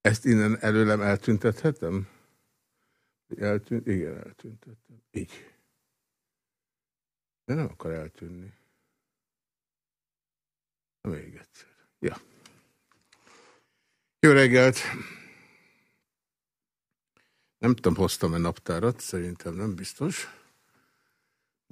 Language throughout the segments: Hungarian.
Ezt innen előlem eltüntethetem? Eltűnt? Igen, eltüntettem. Így. De nem akar eltűnni. Még egyszer. Ja. Jó reggelt! Nem tudom, hoztam-e naptárat, szerintem nem biztos.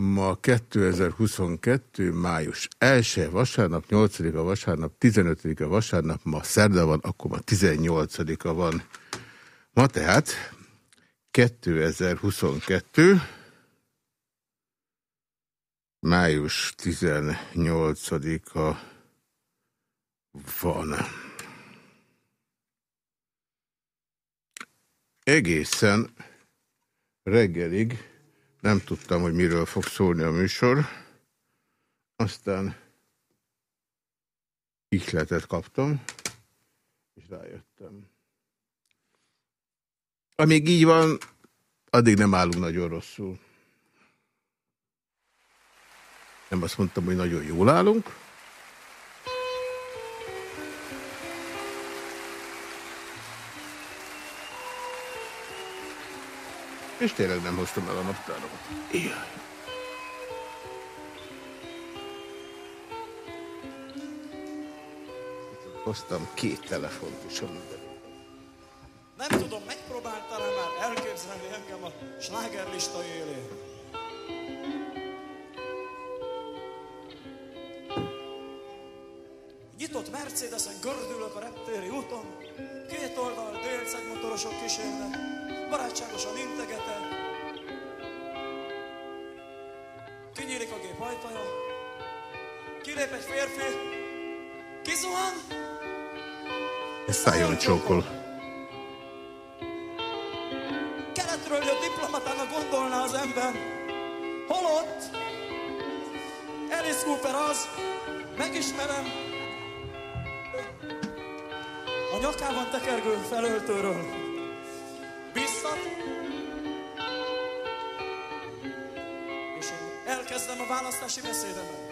Ma 2022. május 1 vasárnap, 8-a vasárnap, 15-a vasárnap, ma szerda van, akkor ma 18-a van. Ma tehát 2022. május 18-a van. Egészen reggelig nem tudtam, hogy miről fog szólni a műsor. Aztán ihletet kaptam, és rájöttem. Amíg így van, addig nem állunk nagyon rosszul. Nem azt mondtam, hogy nagyon jól állunk, És tényleg nem hoztam el a naptáramat. Ilyen. Hoztam két telefont is, amiben. Nem tudom, megpróbáltál már elképzelni engem a slágerlista élén? Nyitott Mercedesen gördülök a reptéri úton, két oldal motorosok kísérnek, barátságosan integetek. Kinyílik a gép ajtaja, kilép egy férfi, kizuhan, és szájon csókol. Keletről jött diplomatának gondolná az ember. Holott Alice Cooper az, megismerem, a nyakában tekergő felöltőről. Választási beszédemet.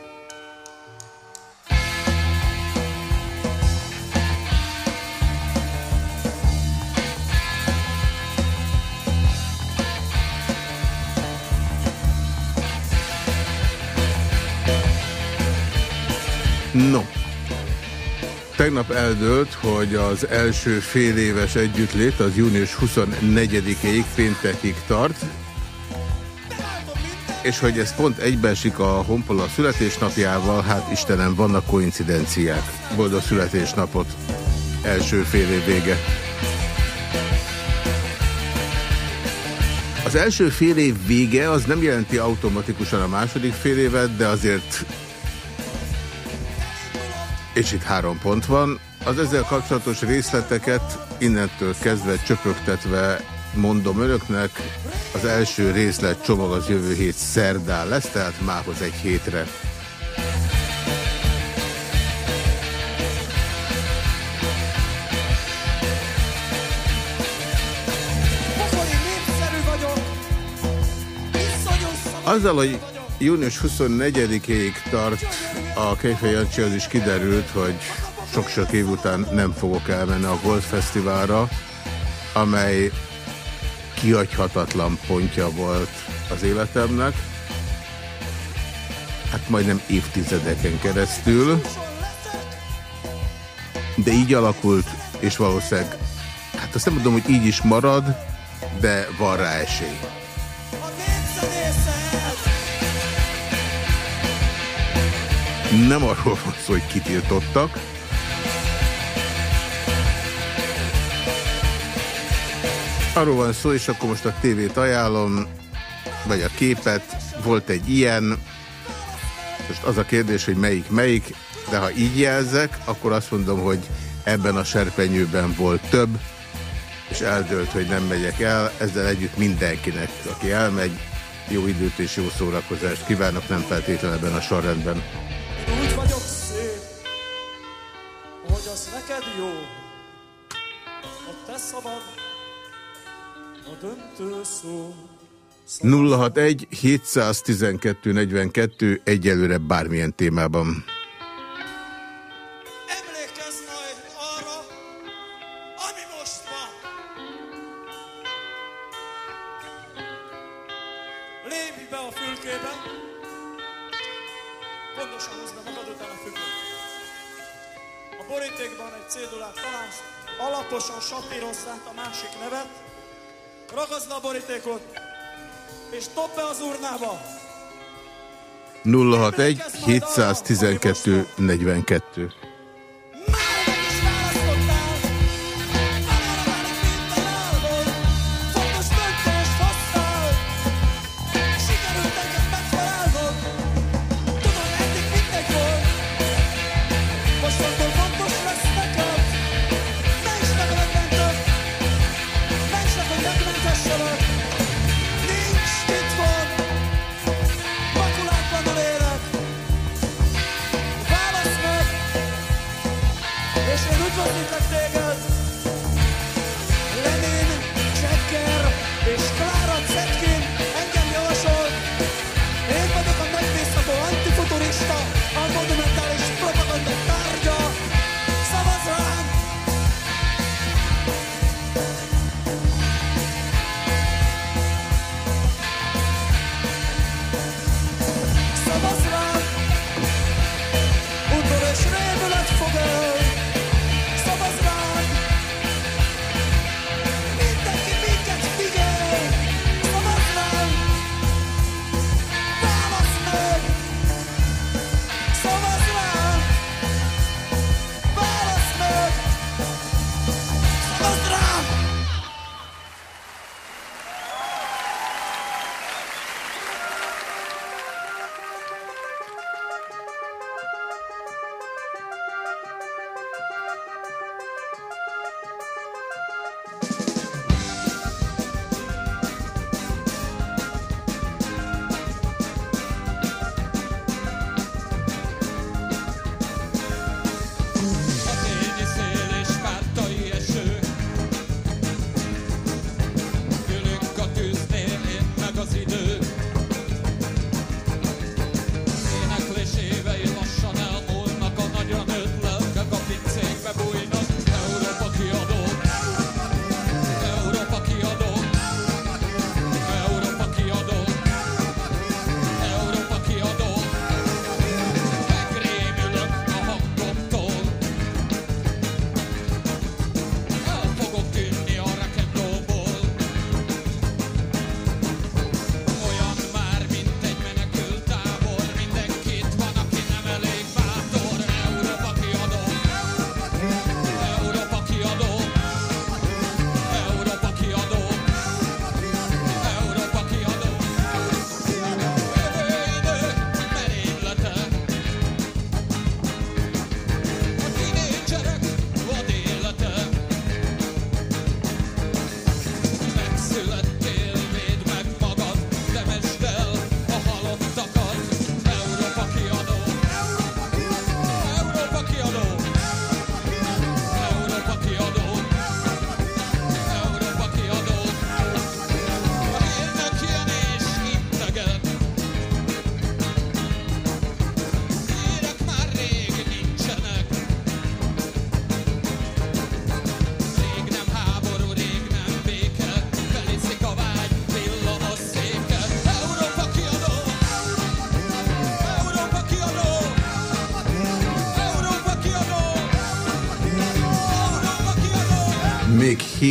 No. Tegnap eldőlt, hogy az első fél éves együttlét az június 24-ig péntekig tart, és hogy ez pont egybeesik a Honpola születésnapjával, hát Istenem, vannak koincidenciák. Boldog születésnapot, első fél év vége. Az első fél év vége az nem jelenti automatikusan a második fél évet, de azért és itt három pont van. Az ezzel kapcsolatos részleteket innentől kezdve csöpögtetve mondom önöknek. Az első részlet csomag az jövő hét szerdán lesz, tehát mához egy hétre. Azzal, hogy június 24-ig tart a Kejfej Jancsi, az is kiderült, hogy sok-sok év után nem fogok elmenni a Gold Fesztiválra, amely kihagyhatatlan pontja volt az életemnek. Hát majdnem évtizedeken keresztül. De így alakult, és valószínűleg, hát azt nem mondom, hogy így is marad, de van rá esély. Nem arról van szó, hogy kitiltottak. Arról van szó, és akkor most a tévét ajánlom, vagy a képet. Volt egy ilyen. Most az a kérdés, hogy melyik melyik, de ha így jelzek, akkor azt mondom, hogy ebben a serpenyőben volt több, és eldőlt, hogy nem megyek el. Ezzel együtt mindenkinek, aki elmegy, jó időt és jó szórakozást kívánok, nem feltétlenül ebben a sorrendben. Úgy vagyok szép, hogy az neked jó. döntő szó. 061 712 42 egyelőre bármilyen témában. borítékban egy cédulát találsz, alaposan sapírozzák a másik nevet, ragaszd a borítékot, és topp be az urnába. 061 712 42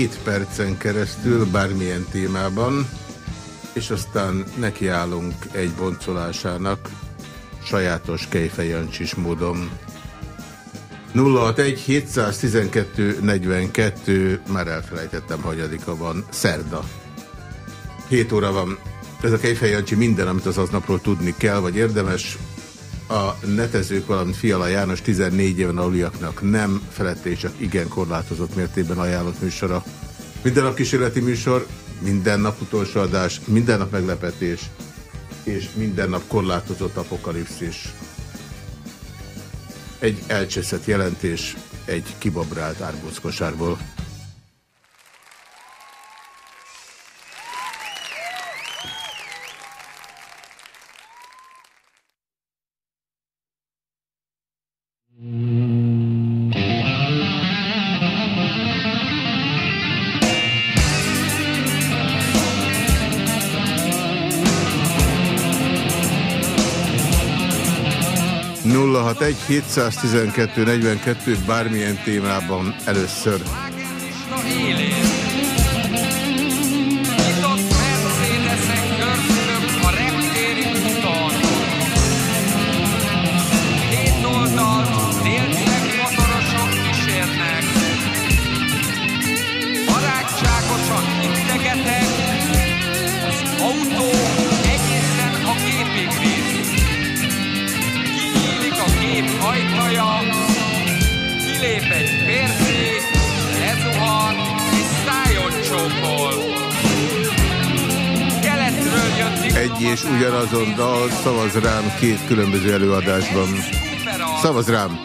7 percen keresztül bármilyen témában, és aztán nekiállunk egy boncolásának sajátos kejfejancsis módon. 061 712 42, már elfelejtettem, hanyadika van, szerda. 7 óra van. Ez a Kejfejancsi minden, amit az aznapról tudni kell, vagy érdemes a netezők, valamint Fiala János 14 éven aluliaknak nem felette és csak igen korlátozott mértékben ajánlott műsora. Minden nap kísérleti műsor, minden nap utolsó adás, minden nap meglepetés, és minden nap korlátozott apokalipszis. Egy elcseszett jelentés, egy kibabrált árbóckosárból. 712 42 bármilyen témában először. És ugyanazon dal, szavaz rám két különböző előadásban. Szavaz rám!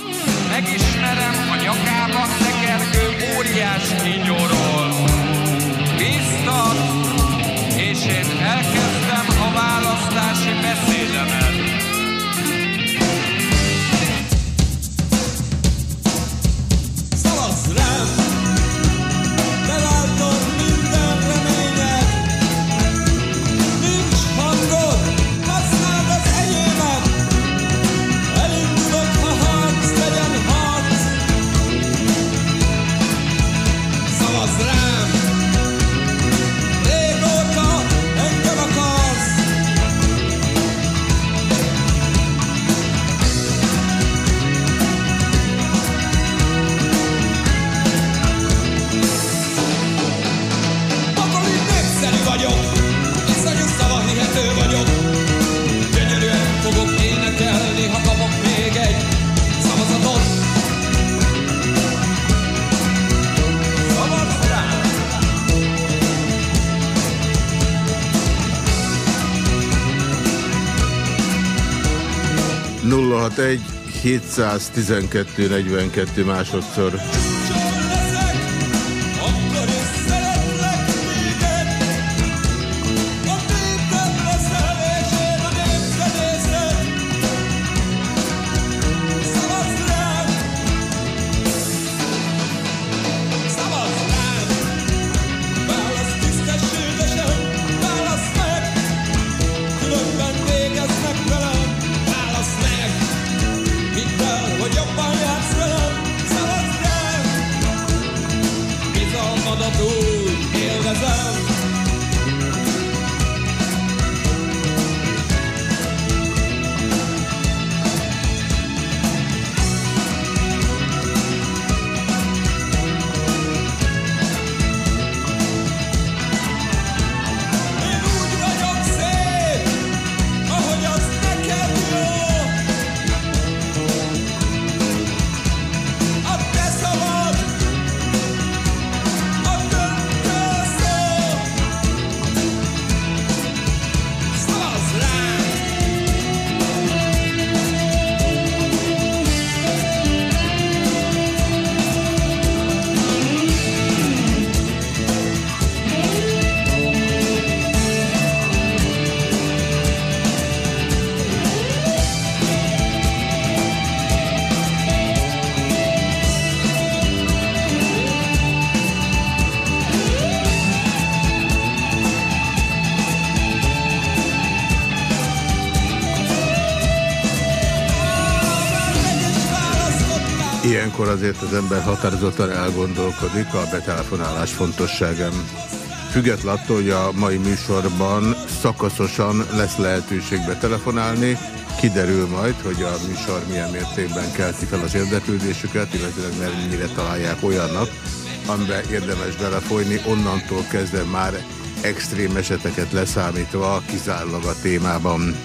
Megismerem a nyakában tekergő óriás kígyóról. Biztos, és én elkezdem a választási beszédemet. Egy 712 42 másodszor. Azért az ember határozottan elgondolkodik a betelefonálás fontosságán. Függetlenül attól, hogy a mai műsorban szakaszosan lesz lehetőség betelefonálni, kiderül majd, hogy a műsor milyen mértékben kelti fel az érdeklődésüket, illetve mennyire találják olyannak, amiben érdemes belefolyni, onnantól kezdve már extrém eseteket leszámítva kizárólag a témában.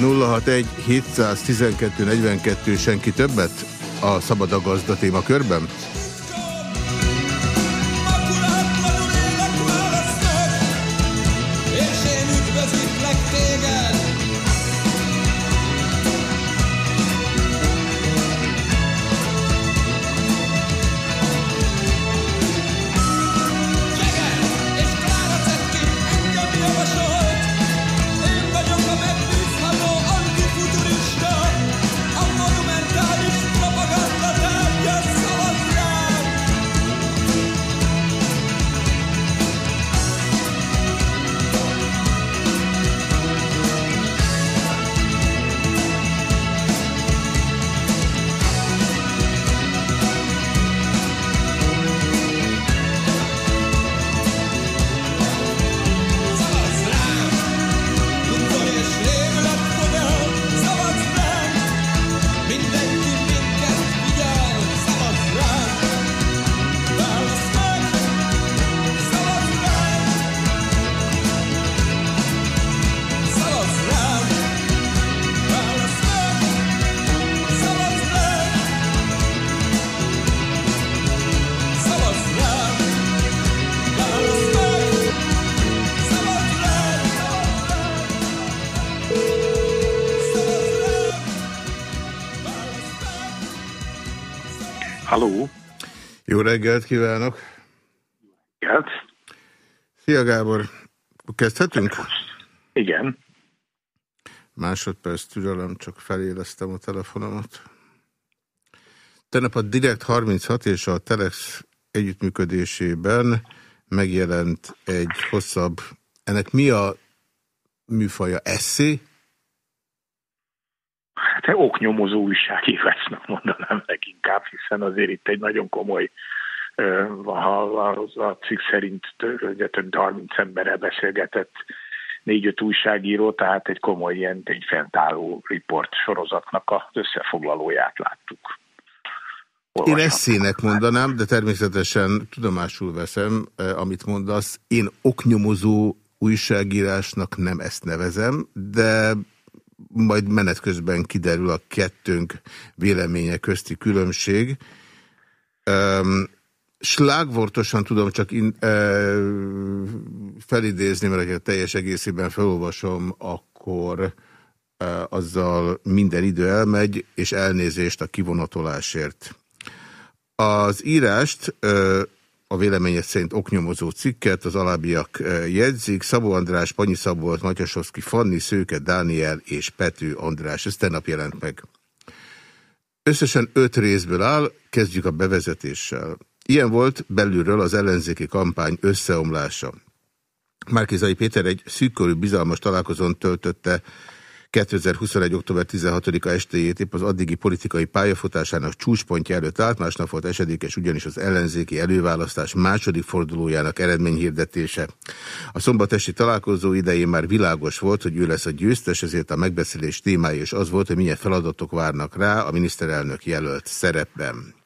061 712 42 senki többet? A Szabad a Gazda témakörben? Reggelt kívánok! Reggelt! Szia Gábor! Kezdhetünk? Igen. Másodperc türelem, csak feléleztem a telefonomat. Tegnap a Direkt 36 és a Telex együttműködésében megjelent egy hosszabb, ennek mi a műfaja? Eszé? Hát oknyomozó újságírásnak mondanám leginkább, hiszen azért itt egy nagyon komoly ha a cikk szerint több 30 emberrel beszélgetett négy-öt újságíró, tehát egy komoly ilyen egy fentálló riport sorozatnak az összefoglalóját láttuk. Én eszének mondanám, de természetesen tudomásul veszem, amit mondasz. Én oknyomozó újságírásnak nem ezt nevezem, de majd menet közben kiderül a kettőnk véleménye közti különbség. Slágvortosan tudom csak in, e, felidézni, mert ha teljes egészében felolvasom, akkor e, azzal minden idő elmegy, és elnézést a kivonatolásért. Az írást e, a véleménye szerint oknyomozó cikket, az alábbiak jegyzik, Szabó András, Panyi Szabolt, Matyasoszki, Fanni, Szőke, Dániel és Pető András. Ez tegnap jelent meg. Összesen öt részből áll, kezdjük a bevezetéssel. Ilyen volt belülről az ellenzéki kampány összeomlása. Márkizai Péter egy szűkkorú bizalmas találkozón töltötte 2021. október 16-a estéjét épp az addigi politikai pályafutásának csúcspontja előtt állt, másnap volt esedékes ugyanis az ellenzéki előválasztás második fordulójának eredményhirdetése. A szombatesti találkozó idején már világos volt, hogy ő lesz a győztes, ezért a megbeszélés témája is az volt, hogy milyen feladatok várnak rá a miniszterelnök jelölt szerepben.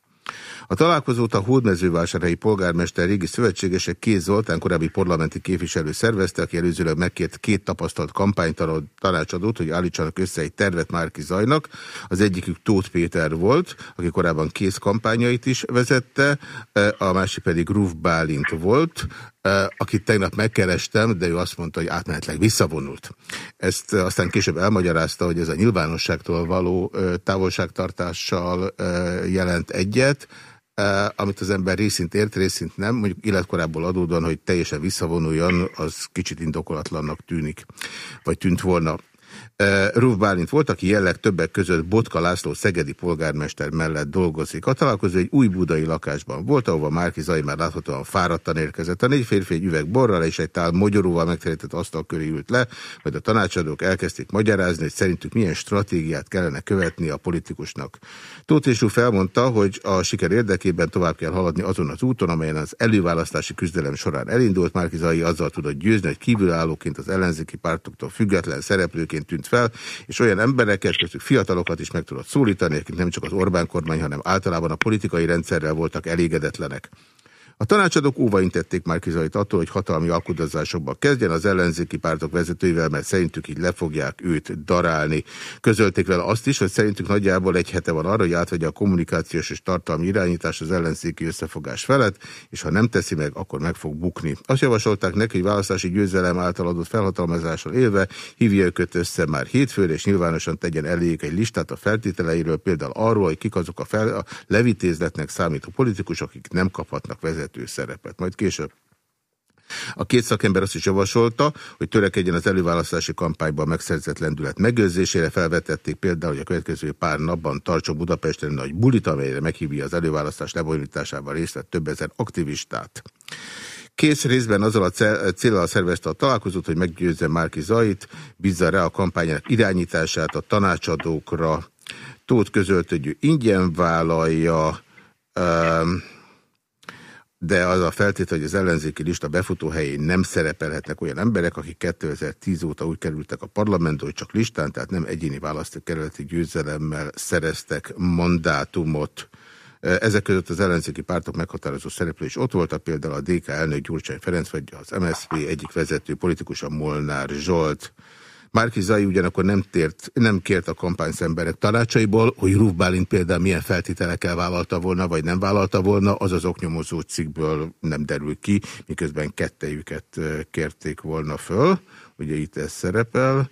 A találkozót a hódmezővásárhelyi polgármester régi szövetségese Kéz Zoltán korábbi parlamenti képviselő szervezte, aki előzőleg megkért két tapasztalt tanácsadót, hogy állítsanak össze egy tervet Márki Zajnak. Az egyikük Tóth Péter volt, aki korábban kész kampányait is vezette, e, a másik pedig Ruf Bálint volt, e, akit tegnap megkerestem, de ő azt mondta, hogy átmenetleg visszavonult. Ezt aztán később elmagyarázta, hogy ez a nyilvánosságtól való e, távolságtartással jelent egyet, amit az ember részint ért, részint nem, mondjuk életkorából adódóan, hogy teljesen visszavonuljon, az kicsit indokolatlannak tűnik, vagy tűnt volna. Ruf Bálint volt, aki jelleg többek között Botka László szegedi polgármester mellett dolgozik. A találkozó egy új budai lakásban volt, ahova Márki Zaj már láthatóan fáradtan érkezett. A négy férfi egy üveg borral és egy tál mogyoróval megterített asztal köré ült le, majd a tanácsadók elkezdték magyarázni, hogy szerintük milyen stratégiát kellene követni a politikusnak. Tóth és felmondta, hogy a siker érdekében tovább kell haladni azon az úton, amelyen az előválasztási küzdelem során elindult. Márki Zaj azzal tudott győzni, hogy kívülállóként az ellenzéki pártoktól független szereplőként tűnt fel, és olyan embereket, köztük fiatalokat is meg tudott szólítani, akik nem csak az Orbán kormány, hanem általában a politikai rendszerrel voltak elégedetlenek. A tanácsadók óvaintették már Kizait attól, hogy hatalmi alkudozásokba kezdjen az ellenzéki pártok vezetőivel, mert szerintük így le fogják őt darálni. Közölték vele azt is, hogy szerintük nagyjából egy hete van arra, hogy átvegye a kommunikációs és tartalmi irányítás az ellenzéki összefogás felett, és ha nem teszi meg, akkor meg fog bukni. Azt javasolták neki, hogy választási győzelem által adott felhatalmazással élve hívja őket össze már hétfőre, és nyilvánosan tegyen eléjük egy listát a feltételeiről, például arról, hogy kik azok a, fel, a levitézletnek számító politikusok, akik nem kaphatnak vezetni vezető szerepet. Majd később a két szakember azt is javasolta, hogy törekedjen az előválasztási kampányban megszerzett lendület megőrzésére. Felvetették például, hogy a következő pár napban tartson Budapesten nagy bulit, amelyre meghívja az előválasztás lebonyolításában részt vett több ezer aktivistát. Kész részben azzal a célral szervezte a találkozót, hogy meggyőzze Márki Zait, bízza rá a kampányának irányítását a tanácsadókra. Tóth közölt, hogy ő ingyen vállalja, um, de az a feltétel, hogy az ellenzéki lista befutó helyén nem szerepelhetnek olyan emberek, akik 2010 óta úgy kerültek a parlamentbe, hogy csak listán, tehát nem egyéni választókerületi győzelemmel szereztek mandátumot. Ezek között az ellenzéki pártok meghatározó szereplő is ott voltak, például a DK elnök Gyurcsány Ferenc, vagy az MSZP egyik vezető politikusa Molnár Zsolt. Márki Zai ugyanakkor nem, tért, nem kért a kampány szemberek tanácsaiból, hogy Ruf Bálint például milyen feltételekkel vállalta volna, vagy nem vállalta volna, az az oknyomozó cikkből nem derül ki, miközben kettejüket kérték volna föl, ugye itt ez szerepel,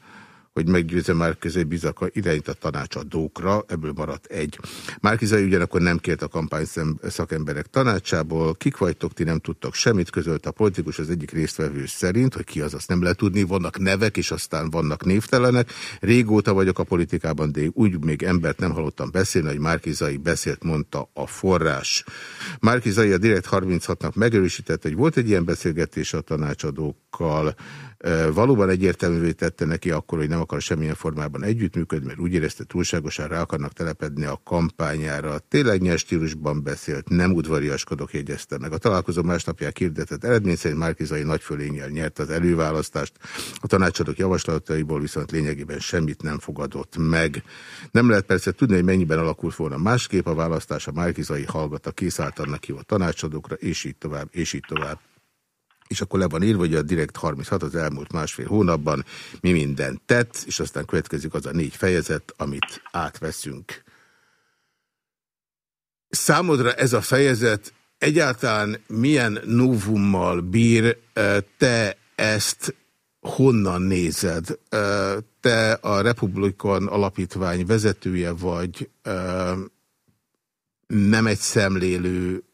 hogy meggyőzze Márkizai Bizaka irányít a tanácsadókra, ebből maradt egy. Márkizai ugyanakkor nem kért a kampány szakemberek tanácsából, kik vagytok, ti nem tudtak semmit, közölt a politikus az egyik résztvevő szerint, hogy ki az, azt nem lehet tudni, vannak nevek, és aztán vannak névtelenek. Régóta vagyok a politikában, de úgy még embert nem hallottam beszélni, hogy Márkizai beszélt, mondta a forrás. Márkizai a Direkt 36-nak megerősített, hogy volt egy ilyen beszélgetés a tanácsadókkal, valóban egyértelművé tette neki akkor, hogy nem akar semmilyen formában együttműködni, mert úgy érezte túlságosan rá akarnak telepedni a kampányára. Tényleg nyers stílusban beszélt, nem udvariaskodok, jegyezte meg. A találkozó másnapján hirdetett eredmény szerint Márkizai nagyfölénnyel nyert az előválasztást, a tanácsadók javaslataiból viszont lényegében semmit nem fogadott meg. Nem lehet persze tudni, hogy mennyiben alakult volna másképp a választás, a Márkizai hallgatta, készáltanak ki a tanácsadókra, és így tovább, és így tovább és akkor le van írva, hogy a Direkt 36 az elmúlt másfél hónapban mi mindent tett, és aztán következik az a négy fejezet, amit átveszünk. Számodra ez a fejezet egyáltalán milyen novummal bír, te ezt honnan nézed? Te a Republikon alapítvány vezetője vagy, nem egy szemlélő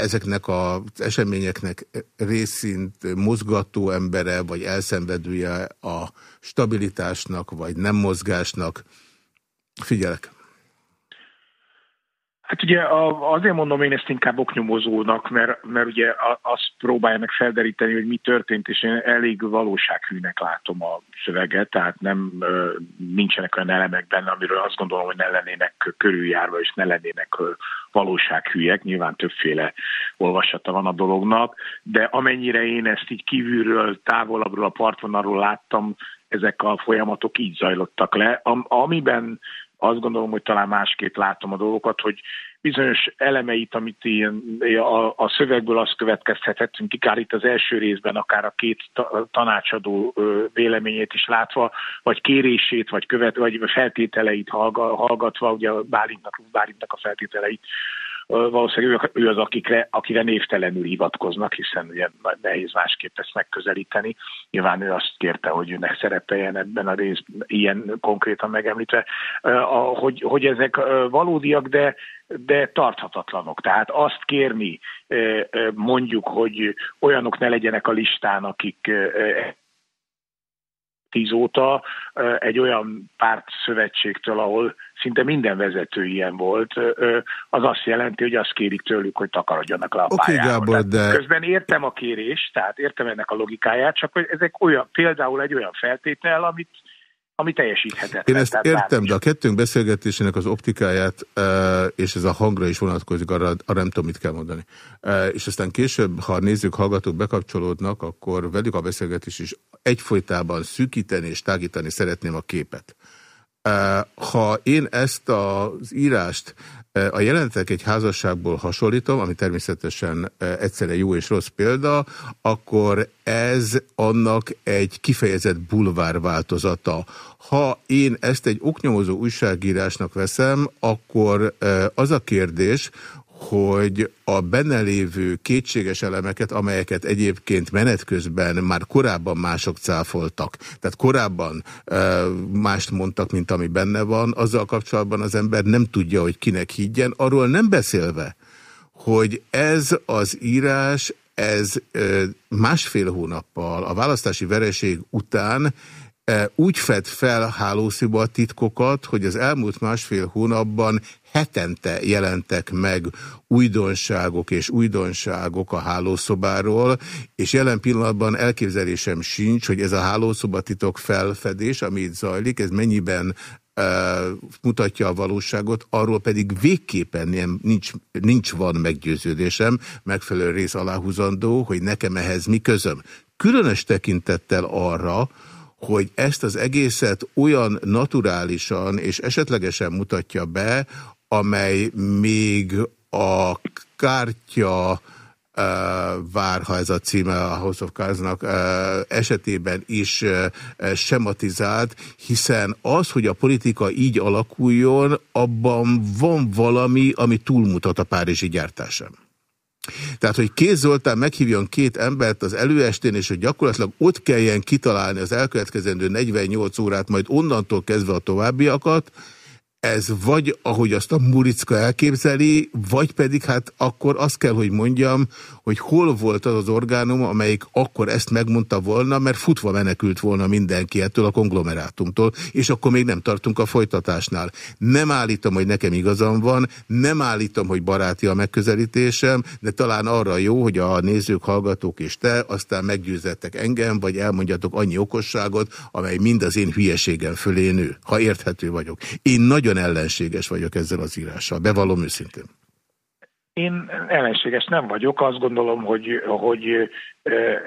ezeknek az eseményeknek részint mozgató embere, vagy elszenvedője a stabilitásnak, vagy nem mozgásnak. Figyelek! Hát ugye azért mondom én ezt inkább oknyomozónak, mert, mert ugye azt próbálja meg felderíteni, hogy mi történt, és én elég valósághűnek látom a szöveget, tehát nem nincsenek olyan elemek benne, amiről azt gondolom, hogy ne lennének körüljárva, és ne lennének valósághűek. Nyilván többféle olvasata van a dolognak, de amennyire én ezt így kívülről, távolabbról, a partvonalról láttam, ezek a folyamatok így zajlottak le. Am, amiben azt gondolom, hogy talán másképp látom a dolgokat, hogy bizonyos elemeit, amit ilyen, a, a szövegből azt következhetettünk, akár itt az első részben, akár a két tanácsadó véleményét is látva, vagy kérését, vagy, követ, vagy feltételeit hallgatva, ugye Bálintnak, Bálintnak a feltételeit valószínűleg ő az, akikre, akire névtelenül hivatkoznak, hiszen ugye nehéz másképp ezt megközelíteni. Nyilván ő azt kérte, hogy őnek szerepeljen ebben a rész, ilyen konkrétan megemlítve, hogy, hogy ezek valódiak, de, de tarthatatlanok. Tehát azt kérni mondjuk, hogy olyanok ne legyenek a listán, akik tíz óta egy olyan párt szövetségtől, ahol szinte minden vezető ilyen volt, az azt jelenti, hogy azt kérik tőlük, hogy takarodjanak le a okay, Gábor, de... Közben értem a kérést, tehát értem ennek a logikáját, csak hogy ezek olyan, például egy olyan feltétel, amit ami teljesíthetetlen. Én ezt értem, de a kettőnk beszélgetésének az optikáját, és ez a hangra is vonatkozik, arra, arra nem tudom, mit kell mondani. És aztán később, ha nézzük, hallgatók bekapcsolódnak, akkor velük a beszélgetés is egyfolytában szűkíteni és tágítani szeretném a képet. Ha én ezt az írást a jelentek egy házasságból hasonlítom, ami természetesen egyszerre jó és rossz példa, akkor ez annak egy kifejezett bulvár változata. Ha én ezt egy oknyomozó újságírásnak veszem, akkor az a kérdés, hogy a benne lévő kétséges elemeket, amelyeket egyébként menet közben már korábban mások cáfoltak, tehát korábban e, mást mondtak, mint ami benne van, azzal kapcsolatban az ember nem tudja, hogy kinek higgyen, arról nem beszélve, hogy ez az írás, ez e, másfél hónappal a választási vereség után úgy fed fel hálósziba titkokat, hogy az elmúlt másfél hónapban hetente jelentek meg újdonságok és újdonságok a hálószobáról, és jelen pillanatban elképzelésem sincs, hogy ez a hálószobatitok felfedés, ami itt zajlik, ez mennyiben mutatja a valóságot, arról pedig végképpen nem, nincs, nincs van meggyőződésem, megfelelő rész aláhúzandó, hogy nekem ehhez mi közöm. Különös tekintettel arra, hogy ezt az egészet olyan naturálisan és esetlegesen mutatja be, amely még a kártya vár, ha ez a címe a House of Cards-nak esetében is sematizált, hiszen az, hogy a politika így alakuljon, abban van valami, ami túlmutat a párizsi gyártásán. Tehát, hogy Kéz Zoltán meghívjon két embert az előestén, és hogy gyakorlatilag ott kelljen kitalálni az elkövetkezendő 48 órát, majd onnantól kezdve a továbbiakat, ez vagy, ahogy azt a Muricka elképzeli, vagy pedig hát akkor azt kell, hogy mondjam, hogy hol volt az az orgánum, amelyik akkor ezt megmondta volna, mert futva menekült volna mindenki ettől a konglomerátumtól, és akkor még nem tartunk a folytatásnál. Nem állítom, hogy nekem igazam van, nem állítom, hogy baráti a megközelítésem, de talán arra jó, hogy a nézők, hallgatók és te aztán meggyőzettek engem, vagy elmondjatok annyi okosságot, amely mind az én hülyeségem fölé nő, ha érthető vagyok. Én nagyon ellenséges vagyok ezzel az írással, bevallom őszintén. Én ellenséges nem vagyok, azt gondolom, hogy, hogy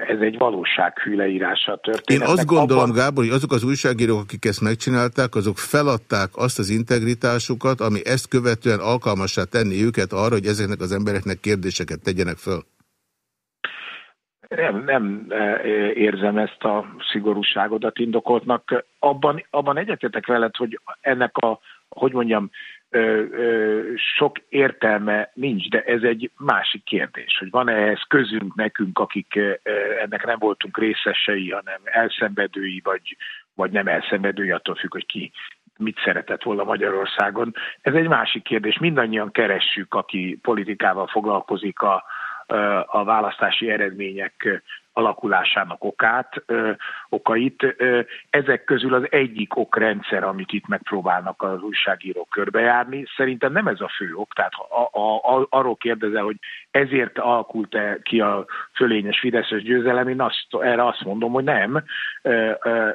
ez egy valósághű leírása történt. Én azt gondolom, abban... Gábor, hogy azok az újságírók, akik ezt megcsinálták, azok feladták azt az integritásukat, ami ezt követően alkalmassá tenni őket arra, hogy ezeknek az embereknek kérdéseket tegyenek föl. Nem, nem érzem ezt a szigorúságodat indokoltnak. Abban, abban egyetetek veled, hogy ennek a, hogy mondjam, sok értelme nincs, de ez egy másik kérdés, hogy van-e ehhez közünk nekünk, akik ennek nem voltunk részesei, hanem elszenvedői, vagy, vagy nem elszenvedői, attól függ, hogy ki mit szeretett volna Magyarországon. Ez egy másik kérdés. Mindannyian keressük, aki politikával foglalkozik a, a választási eredmények alakulásának okát, ö, okait. Ö, ezek közül az egyik okrendszer, amit itt megpróbálnak az újságírók körbejárni, szerintem nem ez a fő ok. Tehát a, a, a, arról kérdezel, hogy ezért alakult-e ki a fölényes Fideszes győzelem, én azt, erre azt mondom, hogy nem. Ö, ö,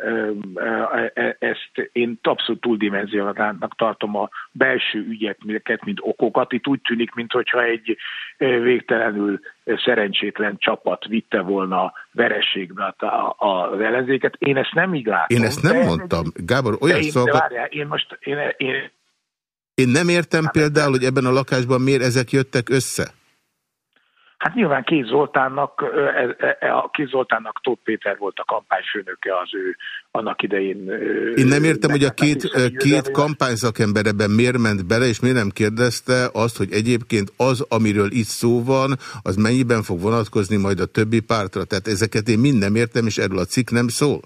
ö, ezt én abszolút túldimenzionálnak tartom a belső ügyeket, mint okokat. Itt úgy tűnik, mintha egy végtelenül szerencsétlen csapat vitte volna verességbe az ellenzéket. Én ezt nem így látom. Én ezt nem mondtam. Egy... Gábor, olyan én, várjál, én most... Én, én... én nem értem hát, például, hogy ebben a lakásban miért ezek jöttek össze. Hát nyilván Kéz Zoltánnak, e, e, a Kéz Zoltánnak Tóth Péter volt a kampányfőnöke az ő annak idején. Én nem értem, hogy a két, két kampányszakember ebben miért ment bele, és miért nem kérdezte azt, hogy egyébként az, amiről itt szó van, az mennyiben fog vonatkozni majd a többi pártra. Tehát ezeket én mind nem értem, és erről a cikk nem szól.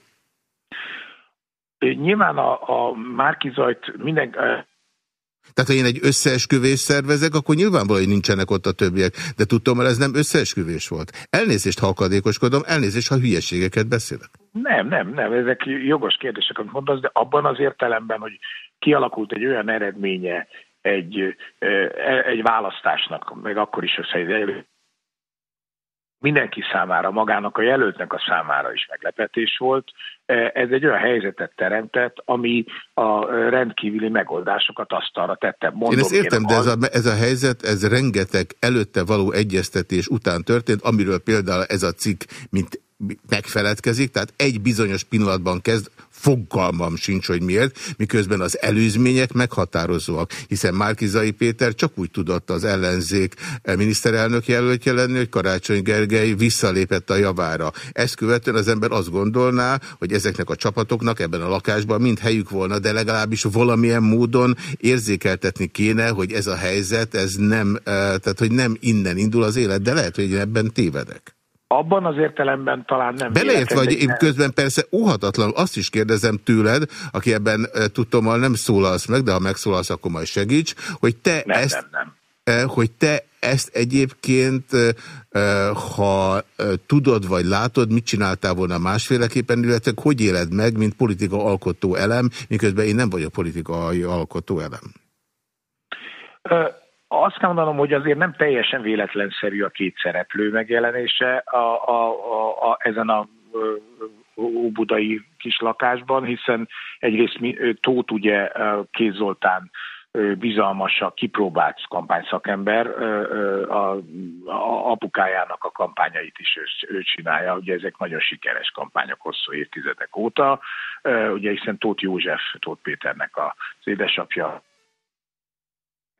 Nyilván a, a Márkizajt minden, tehát, ha én egy összeesküvés szervezek, akkor nyilvánvalóan hogy nincsenek ott a többiek. De tudtam, hogy ez nem összeesküvés volt. Elnézést, ha akadékoskodom, elnézést, ha hülyeségeket beszélek. Nem, nem, nem, ezek jogos kérdések, amit mondasz, de abban az értelemben, hogy kialakult egy olyan eredménye egy, egy választásnak, meg akkor is össze mindenki számára, magának a jelöltnek a számára is meglepetés volt. E, ez egy olyan helyzetet teremtett, ami a rendkívüli megoldásokat asztalra tette. Mondom, én ezt értem, én de ez a, ez a helyzet, ez rengeteg előtte való egyeztetés után történt, amiről például ez a cikk, mint megfeledkezik, tehát egy bizonyos pillanatban kezd, fogalmam sincs, hogy miért, miközben az előzmények meghatározóak, hiszen Márkizai Péter csak úgy tudott az ellenzék miniszterelnök jelöltje lenni, hogy Karácsony Gergely visszalépett a javára. Ezt követően az ember azt gondolná, hogy ezeknek a csapatoknak ebben a lakásban mind helyük volna, de legalábbis valamilyen módon érzékeltetni kéne, hogy ez a helyzet, ez nem, eh, tehát hogy nem innen indul az élet, de lehet, hogy én ebben tévedek. Abban az értelemben talán nem. Beleért vagy én közben persze óhatatlan, azt is kérdezem tőled, aki ebben tudtommal nem szólalsz meg, de ha megszólalsz, akkor majd segíts, hogy te nem, ezt... Nem, nem. Hogy te ezt egyébként, ha tudod vagy látod, mit csináltál volna másféleképpen, illetve hogy éled meg, mint politika alkotó elem, miközben én nem vagyok politikai alkotó elem? Azt kell mondanom, hogy azért nem teljesen véletlenszerű a két szereplő megjelenése a, a, a, a, ezen a óbudai kis lakásban, hiszen egyrészt Tóth ugye Kéz Zoltán bizalmasa, kipróbált kampányszakember, a, a apukájának a kampányait is ő, ő csinálja, ugye ezek nagyon sikeres kampányok hosszú évtizedek óta, ugye hiszen Tóth József, Tóth Péternek az édesapja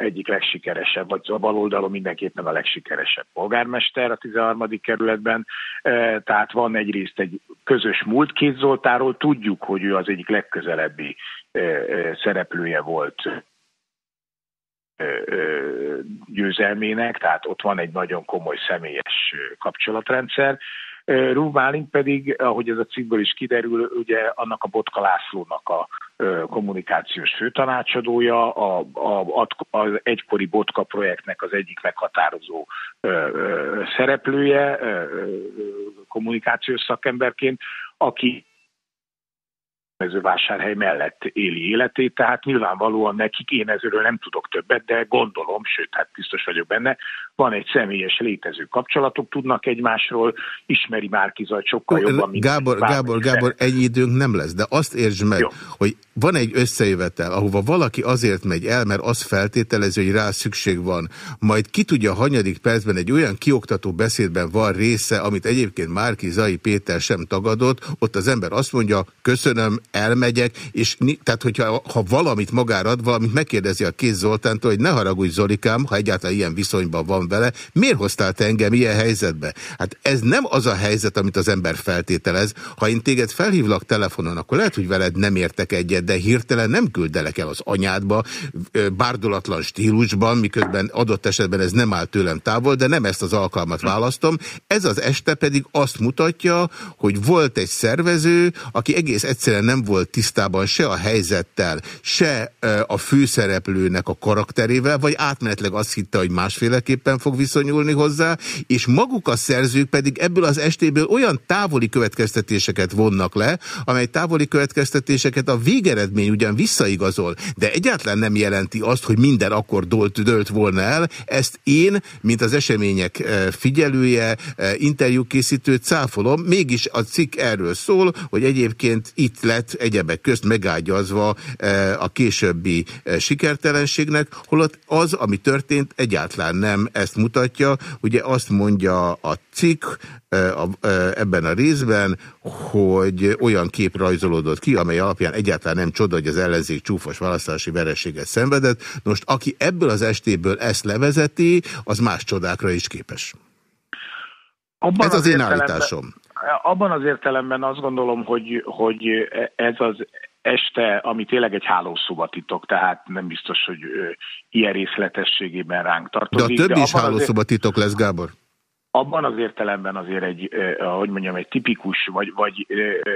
egyik legsikeresebb, vagy a baloldalon mindenképpen a legsikeresebb polgármester a 13. kerületben. E, tehát van egyrészt egy közös múlt Kéz Zoltáról, tudjuk, hogy ő az egyik legközelebbi e, e, szereplője volt győzelmének, tehát ott van egy nagyon komoly személyes kapcsolatrendszer. Rúv pedig, ahogy ez a cikkből is kiderül, ugye annak a Botka Lászlónak a kommunikációs főtanácsadója, a, a, az egykori Botka projektnek az egyik meghatározó szereplője, kommunikációs szakemberként, aki mezővásárhely mellett éli életét, tehát nyilvánvalóan nekik én ezről nem tudok többet, de gondolom, sőt, hát biztos vagyok benne, van egy személyes létező kapcsolatok, tudnak egymásról, ismeri Márkizajt sokkal jobban, mint Gábor, Gábor, Gábor, ennyi időnk nem lesz, de azt értsd meg, Jó. hogy van egy összejövetel, ahova valaki azért megy el, mert azt feltételező, hogy rá szükség van, majd ki tudja a hanyadik percben egy olyan kioktató beszédben van része, amit egyébként Márki Zai Péter sem tagadott, ott az ember azt mondja, köszönöm, elmegyek, és tehát hogyha ha valamit magára ad, valamit megkérdezi a Kéz Zoltántól, hogy ne haragudj Zolikám, ha egyáltalán ilyen viszonyban van vele, miért hoztál te engem ilyen helyzetbe? Hát ez nem az a helyzet, amit az ember feltételez. Ha én téged felhívlak telefonon, akkor lehet, hogy veled nem értek egyet, de hirtelen nem küldelek el az anyádba, bárdolatlan stílusban, miközben adott esetben ez nem áll tőlem távol, de nem ezt az alkalmat választom. Ez az este pedig azt mutatja, hogy volt egy szervező, aki egész egyszerűen nem volt tisztában se a helyzettel, se a főszereplőnek a karakterével, vagy átmenetleg azt hitte, hogy másféleképpen fog viszonyulni hozzá, és maguk a szerzők pedig ebből az estéből olyan távoli következtetéseket vonnak le, amely távoli következtetéseket a végeredmény ugyan visszaigazol, de egyáltalán nem jelenti azt, hogy minden akkor dölt, dölt volna el. Ezt én, mint az események figyelője, interjúkészítő cáfolom, mégis a cikk erről szól, hogy egyébként itt lett egyebek közt megágyazva a későbbi sikertelenségnek, holott az, ami történt, egyáltalán nem ezt mutatja. Ugye azt mondja a cikk ebben a részben, hogy olyan kép rajzolódott ki, amely alapján egyáltalán nem csoda, hogy az ellenzék csúfos választási vereséget szenvedett. Most aki ebből az estéből ezt levezeti, az más csodákra is képes. Abban Ez az, az én állításom. Abban az értelemben azt gondolom, hogy, hogy ez az este, ami tényleg egy hálószobatitok, tehát nem biztos, hogy ilyen részletességében ránk tartozik. De a többi de is hálószobatitok lesz, Gábor? abban az értelemben azért egy, hogy mondjam, egy tipikus, vagy, vagy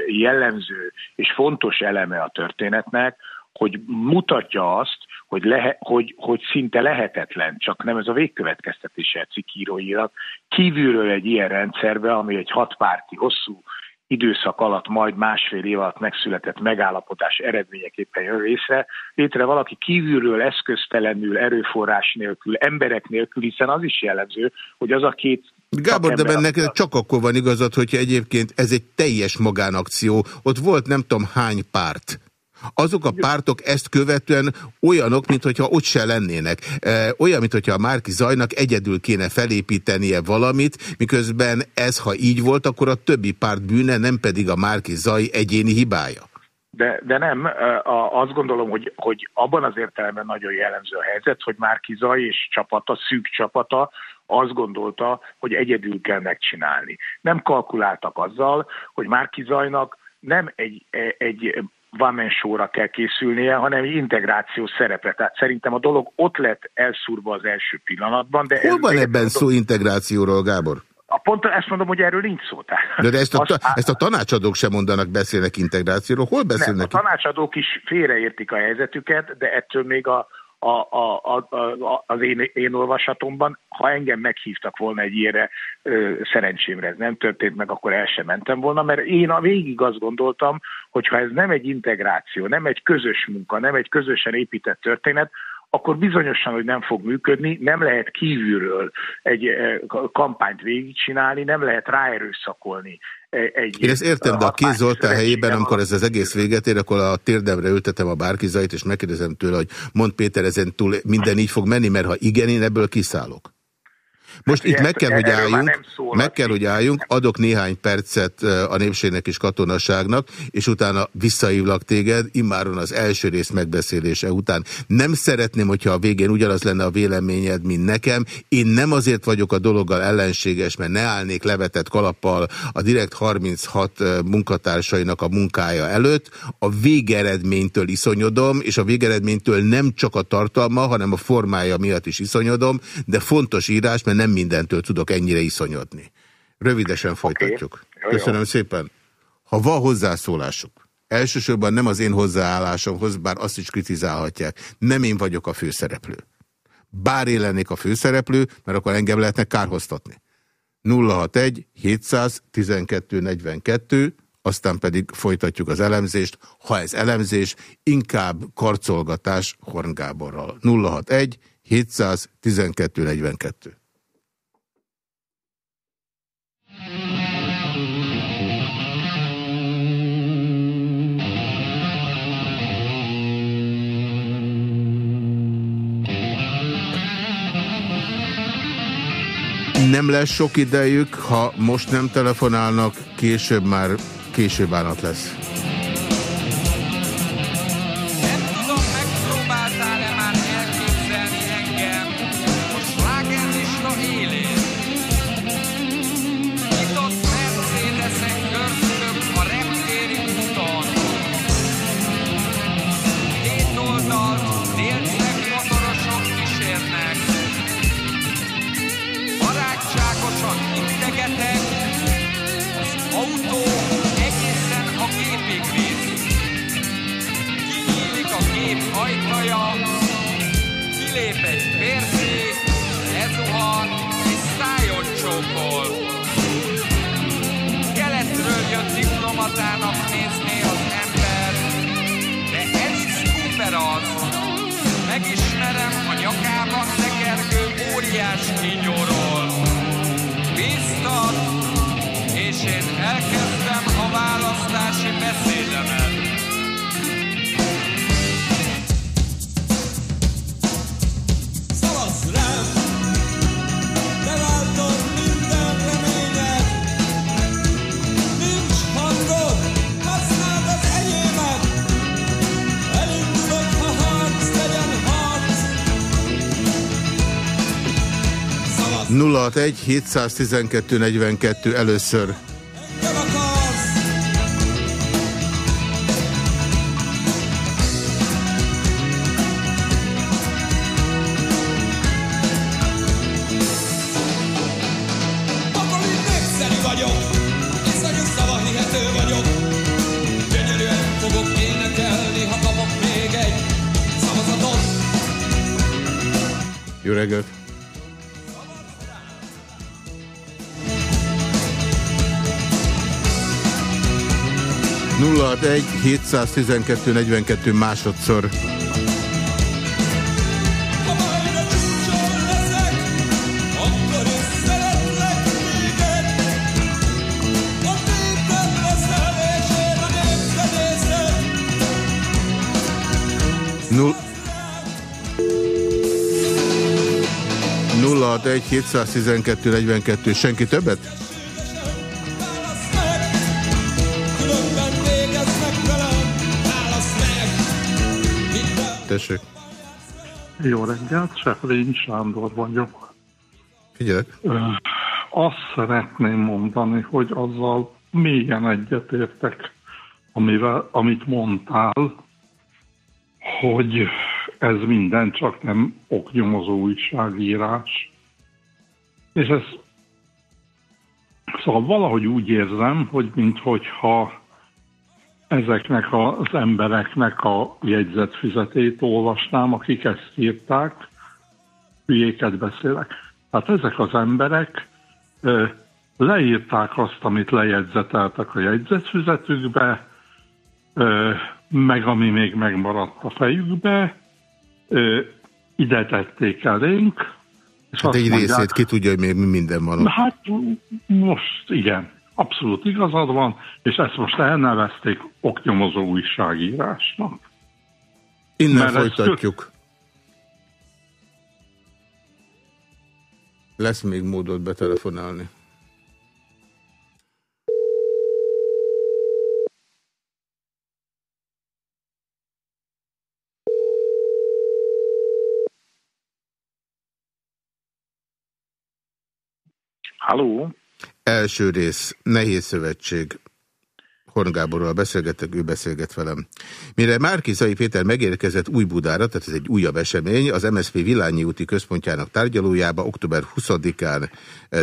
jellemző és fontos eleme a történetnek, hogy mutatja azt, hogy, lehe, hogy, hogy szinte lehetetlen, csak nem ez a végkövetkeztetése a cikkíróinak, kívülről egy ilyen rendszerbe, ami egy hatpárti, hosszú időszak alatt, majd másfél év alatt megszületett megállapodás eredményeképpen jön részre, létre valaki kívülről eszköztelenül, erőforrás nélkül, emberek nélkül, hiszen az is jellemző, hogy az a két Gábor, de benne neked csak akkor van igazad, hogyha egyébként ez egy teljes magánakció. Ott volt nem tudom hány párt. Azok a pártok ezt követően olyanok, mintha ott se lennének. Olyan, mintha a Márki Zajnak egyedül kéne felépítenie valamit, miközben ez, ha így volt, akkor a többi párt bűne, nem pedig a Márki Zaj egyéni hibája. De, de nem, azt gondolom, hogy, hogy abban az értelemben nagyon jellemző a helyzet, hogy Márki Zaj és csapata, szűk csapata azt gondolta, hogy egyedül kell megcsinálni. Nem kalkuláltak azzal, hogy Márki Zajnak nem egy, egy one show kell készülnie, hanem egy integrációs szerepre. Tehát szerintem a dolog ott lett elszúrva az első pillanatban. De Hol van ebben szó integrációról, Gábor? A pont ezt mondom, hogy erről nincs szó. Tehát de, de ezt, a, ezt a tanácsadók sem mondanak, beszélnek integrációról. Hol beszélnek? Nem, a tanácsadók is félreértik a helyzetüket, de ettől még a, a, a, a, az én, én olvasatomban, ha engem meghívtak volna egy ilyenre, ö, szerencsémre ez nem történt meg, akkor el sem mentem volna, mert én a végig azt gondoltam, hogy ha ez nem egy integráció, nem egy közös munka, nem egy közösen épített történet, akkor bizonyosan, hogy nem fog működni, nem lehet kívülről egy kampányt végigcsinálni, nem lehet ráerőszakolni egy... Én ezt értem, de a Kéz Zoltán helyében, amikor ez az egész véget ér, akkor a térdemre ültetem a bárkizait, és megkérdezem tőle, hogy mond Péter, ezen túl minden így fog menni, mert ha igen, én ebből kiszállok. Most hát, itt meg kell, hogy álljunk, meg kell, hogy álljunk, adok néhány percet a népségnek és katonaságnak, és utána visszaívlak téged, immáron az első rész megbeszélése után. Nem szeretném, hogyha a végén ugyanaz lenne a véleményed, mint nekem. Én nem azért vagyok a dologgal ellenséges, mert ne állnék levetett kalappal a Direkt 36 munkatársainak a munkája előtt. A végeredménytől iszonyodom, és a végeredménytől nem csak a tartalma, hanem a formája miatt is iszonyodom, de fontos írás, mert nem mindentől tudok ennyire iszonyodni. Rövidesen folytatjuk. Okay. Köszönöm szépen. Ha van hozzászólásuk, elsősorban nem az én hozzáállásomhoz, bár azt is kritizálhatják, nem én vagyok a főszereplő. Bár én lennék a főszereplő, mert akkor engem lehetne kárhoztatni. 061 712 42 aztán pedig folytatjuk az elemzést. Ha ez elemzés, inkább karcolgatás Horn Gáborral. 061 712 42. Nem lesz sok idejük, ha most nem telefonálnak, később már később állat lesz. Egy 712 42 először. 712 42 másodszor. Null 061 712 42 senki többet? Tessék. Jó reggelt, Sefrény Sándor vagyok. Figyelek. Azt szeretném mondani, hogy azzal mélyen egyetértek, amivel, amit mondtál, hogy ez minden csak nem oknyomozó újságírás. És ez szóval valahogy úgy érzem, hogy minthogyha ezeknek az embereknek a jegyzetfüzetét olvasnám, akik ezt írták, hülyéket beszélek. Hát ezek az emberek ö, leírták azt, amit lejegyzeteltek a jegyzetfüzetükbe, ö, meg ami még megmaradt a fejükbe, ö, ide tették elénk. És hát egy mondják, részét ki tudja, hogy még minden van. Hát most igen. Abszolút igazad van, és ezt most elnevezték oknyomozó újságírásnak. Innen Mert folytatjuk. Lesz még módot betelefonálni. Halló? Első rész, Nehéz Szövetség. Horn Gáborral beszélgetek, ő beszélget velem. Mire Márkizai Péter megérkezett Új-Budára, tehát ez egy újabb esemény, az MSZP Vilányi úti központjának tárgyalójába október 20-án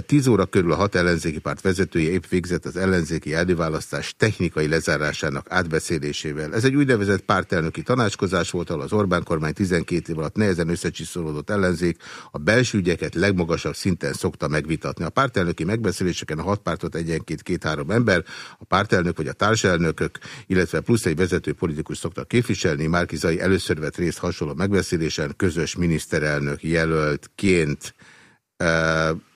10 óra körül a hat ellenzéki párt vezetője épp végzett az ellenzéki előválasztás technikai lezárásának átbeszélésével. Ez egy úgynevezett pártelnöki tanácskozás volt, ahol az Orbán kormány 12 év alatt nehezen összecsiszolódott ellenzék a belső ügyeket legmagasabb szinten szokta megvitatni. A pártelnöki megbeszéléseken a hat pártot egyenként két-három ember, a pártelnök vagy a társelnökök, illetve plusz egy vezető politikus szoktak képviselni. Márkizai először vett részt hasonló megbeszélésen közös miniszterelnök jelöltként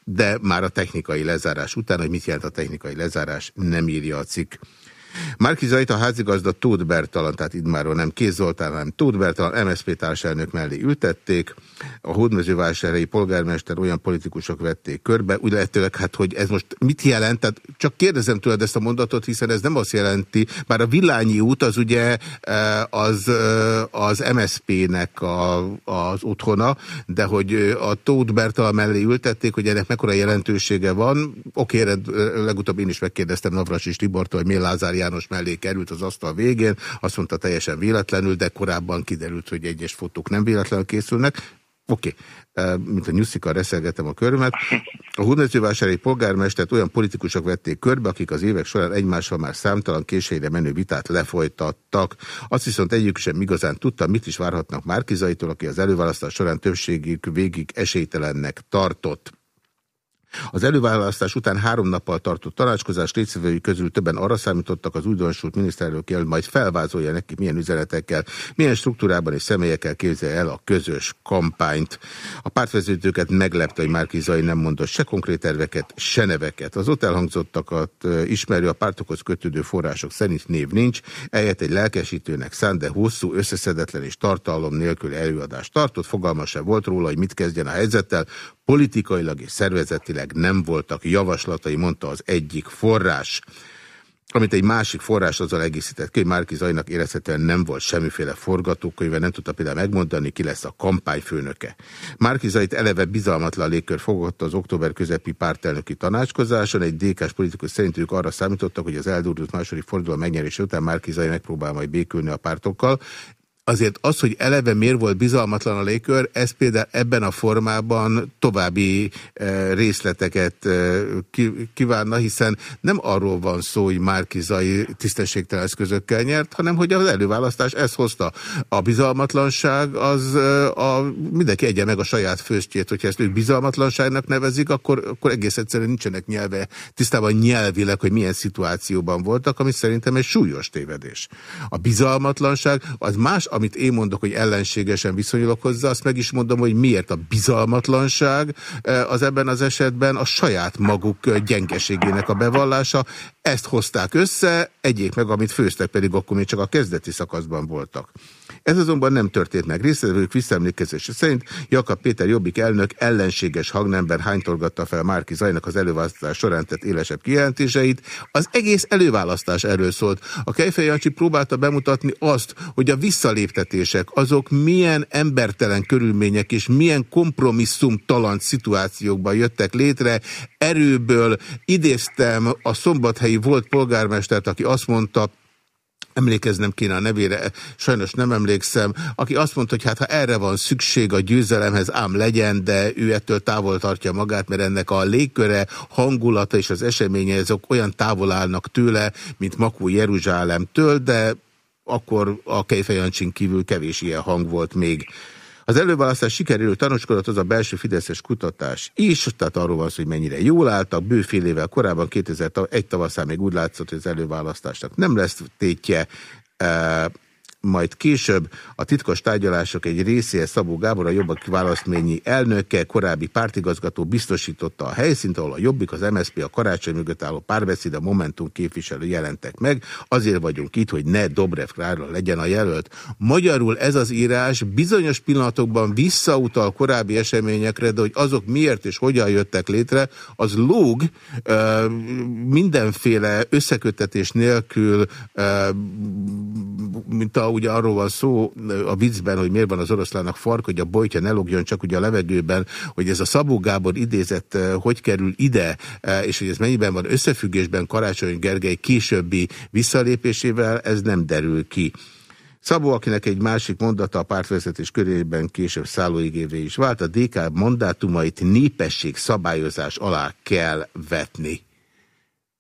de már a technikai lezárás után, hogy mit jelent a technikai lezárás, nem írja a cikk. Márki Zajt a házigazda Tóth Bertalan, tehát Idmáról nem Kéz Zoltán, hanem Tóth Bertalan MSZP társelnök mellé ültették. A hódmezővásárhelyi polgármester olyan politikusok vették körbe, úgy lehetőleg, hát hogy ez most mit jelent? Tehát csak kérdezem tőled ezt a mondatot, hiszen ez nem azt jelenti, bár a Villányi út az ugye eh, az, eh, az MSZP-nek a, az otthona, de hogy a Tóth Bertalan mellé ültették, hogy ennek mekkora jelentősége van. Oké, legutóbb én is megkérdeztem Navras és Tibortól, hogy miért Lázár János mellé került az asztal végén, azt mondta teljesen véletlenül, de korábban kiderült, hogy egyes fotók nem véletlenül készülnek. Oké, okay. mint a nyuszikkal reszelgetem a körmet. A Hunezővásári polgármestert olyan politikusok vették körbe, akik az évek során egymással már számtalan későre menő vitát lefolytattak. Azt viszont egyik sem igazán tudta, mit is várhatnak Márkizaitól, aki az előválasztás során többségük végig esélytelennek tartott. Az előválasztás után három nappal tartott tanácskozás részvevői közül többen arra számítottak, az újdonsult miniszterelnök jel majd felvázolja neki, milyen üzenetekkel, milyen struktúrában és személyekkel képzel el a közös kampányt. A pártvezetőket meglepte, hogy Márki Zai nem mondott se konkrét terveket, se neveket. Az ott elhangzottakat ismerő a pártokhoz kötődő források szerint név nincs, eljött egy lelkesítőnek szánt, de hosszú, összeszedetlen és tartalom nélkül előadást tartott, fogalma sem volt róla, hogy mit kezdjen a helyzettel, politikailag és szervezetileg nem voltak javaslatai, mondta az egyik forrás amit egy másik forrás azzal egészített ki, hogy Márki Zajnak érezhetően nem volt semmiféle forgatókönyve, nem tudta például megmondani, ki lesz a kampányfőnöke. Márki Zajt eleve bizalmatlan légkör fogott az október közepi pártelnöki tanácskozáson, egy DK-s politikus szerint ők arra számítottak, hogy az eldurult második forduló megnyerése után Márki Zaj megpróbál majd békülni a pártokkal, azért az, hogy eleve miért volt bizalmatlan a légkör, ez például ebben a formában további e, részleteket e, kívánna, hiszen nem arról van szó, hogy Márkizai tisztességtelen eszközökkel nyert, hanem hogy az előválasztás ezt hozta. A bizalmatlanság az e, a, mindenki egye meg a saját főztjét, hogyha ezt ők bizalmatlanságnak nevezik, akkor, akkor egész egyszerűen nincsenek nyelve, tisztában nyelvileg, hogy milyen szituációban voltak, ami szerintem egy súlyos tévedés. A bizalmatlanság az más, amit én mondok, hogy ellenségesen viszonyulok hozzá, azt meg is mondom, hogy miért a bizalmatlanság e, az ebben az esetben a saját maguk gyengeségének a bevallása. Ezt hozták össze, egyék meg, amit főztek, pedig akkor még csak a kezdeti szakaszban voltak. Ez azonban nem történt meg. Részletők visszaemlékezése szerint Jakab Péter Jobbik elnök ellenséges hangnember hánytorgatta fel Márki Zajnak az előválasztás során tett élesebb kijelentéseit. Az egész előválasztás erről szólt. A Kejfej Jancsi próbálta bemutatni azt, hogy a visszaléptetések azok milyen embertelen körülmények és milyen kompromisszumtalan szituációkban jöttek létre. Erőből idéztem a szombathelyi volt polgármestert, aki azt mondta, emlékeznem kéne a nevére, sajnos nem emlékszem, aki azt mondta, hogy hát ha erre van szükség a győzelemhez, ám legyen, de ő ettől távol tartja magát, mert ennek a légköre, hangulata és az eseménye azok olyan távol állnak tőle, mint Makó Jeruzsálemtől, de akkor a Kejfejancsin kívül kevés ilyen hang volt még. Az előválasztás sikerül tanúskodott az a belső Fideszes kutatás is, tehát arról van szó, hogy mennyire jól álltak, bőfél évvel korábban, 2001 tavaszán még úgy látszott, hogy az előválasztásnak nem lesz tétje, majd később a titkos tárgyalások egy részéhez Szabó Gábor, a Jobbik választményi elnöke, korábbi pártigazgató biztosította a helyszínt, ahol a Jobbik, az MSZP, a karácsony mögött álló párbeszéd, a Momentum képviselő jelentek meg. Azért vagyunk itt, hogy ne Dobrev Klára legyen a jelölt. Magyarul ez az írás bizonyos pillanatokban visszautal korábbi eseményekre, de hogy azok miért és hogyan jöttek létre, az lóg mindenféle összekötetés nélkül, mint a, ugye arról van szó a viccben, hogy miért van az oroszlának fark, hogy a bojtja ne logjon csak ugye a levegőben, hogy ez a Szabó Gábor idézett hogy kerül ide, és hogy ez mennyiben van összefüggésben Karácsony Gergely későbbi visszalépésével, ez nem derül ki. Szabó, akinek egy másik mondata a pártvezetés körében később szállóigévé is vált, a DK mandátumait népesség szabályozás alá kell vetni.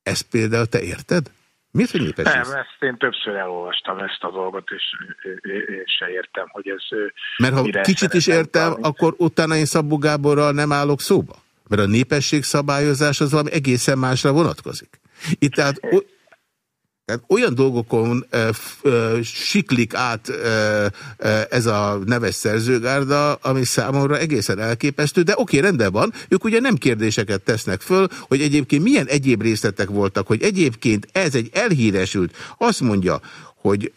Ezt például te érted? Miért, hogy népesség? Nem, ezt én többször elolvastam ezt a dolgot, és én se értem, hogy ez... Mert ha kicsit is értem, valami. akkor utána én Szabó Gáborral nem állok szóba. Mert a népesség szabályozás az valami egészen másra vonatkozik. Itt tehát tehát olyan dolgokon e, e, siklik át e, e, ez a neves szerzőgárda, ami számomra egészen elképesztő, de oké, rendben van, ők ugye nem kérdéseket tesznek föl, hogy egyébként milyen egyéb részletek voltak, hogy egyébként ez egy elhíresült, azt mondja, hogy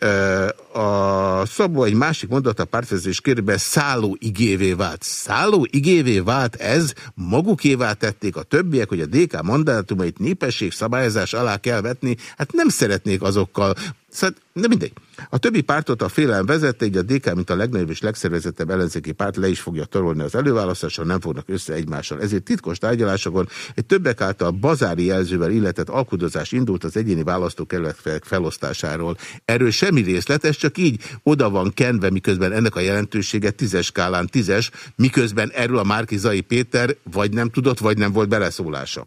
a Szabó egy másik mondat a pártvezetés körében szálló igévé vált. Szálló igévé vált ez, magukévá tették a többiek, hogy a DK mandátumait népesség szabályozás alá kell vetni, hát nem szeretnék azokkal Szóval, de mindegy. A többi pártot a félelem vezette, így a DK, mint a legnagyobb és legszervezettebb ellenzéki párt le is fogja torolni az előválasztással, nem fognak össze egymással. Ezért titkos tárgyalásokon egy többek által bazári jelzővel illetett alkudozás indult az egyéni választókerületek felosztásáról. Erről semmi részletes, csak így oda van kenve, miközben ennek a jelentősége tízes skálán tízes, miközben erről a Márkizai Péter vagy nem tudott, vagy nem volt beleszólása.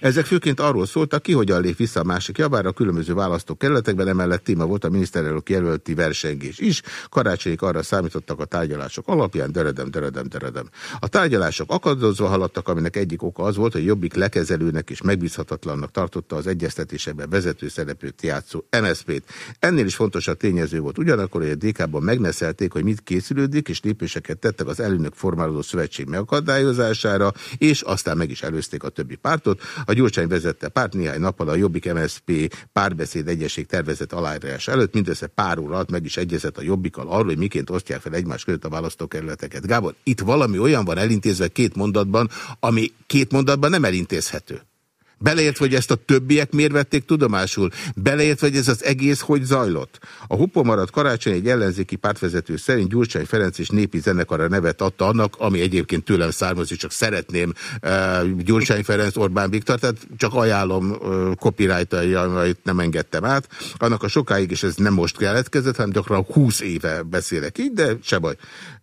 Ezek főként arról szóltak ki, hogyan lép vissza a másik javára a különböző választókerületekben, emellett téma volt a miniszterelnök jelölti versengés is. Karácsonyik arra számítottak a tárgyalások alapján, deredem, deredem, deredem. A tárgyalások akadozva haladtak, aminek egyik oka az volt, hogy Jobbik lekezelőnek és megbízhatatlannak tartotta az egyeztetésekben vezető szereplőt játszó MSZP-t. Ennél is fontosabb tényező volt ugyanakkor, hogy a DK-ban megneszelték, hogy mit készülődik, és lépéseket tettek az előnök formálódó szövetség megakadályozására, és aztán meg is előzték a többi pártot. A Gyurcsány vezette párt néhány nappal a Jobbik MSZP párbeszéd egyesség tervezett aláírás előtt, mindössze pár óra alatt meg is egyezett a Jobbikkal arról, hogy miként osztják fel egymás között a választókerületeket. Gábor, itt valami olyan van elintézve két mondatban, ami két mondatban nem elintézhető. Beleért, hogy ezt a többiek miért vették tudomásul? Beleért, hogy ez az egész hogy zajlott? A Hupo maradt karácsony egy ellenzéki pártvezető szerint Gyurcsány Ferenc és népi zenekarra nevet adta annak, ami egyébként tőlem származik, csak szeretném uh, Gyurcsány Ferenc Orbán Viktor, tehát csak ajánlom uh, copyright amit nem engedtem át. Annak a sokáig, és ez nem most keletkezett, hanem gyakran 20 éve beszélek így, de se baj.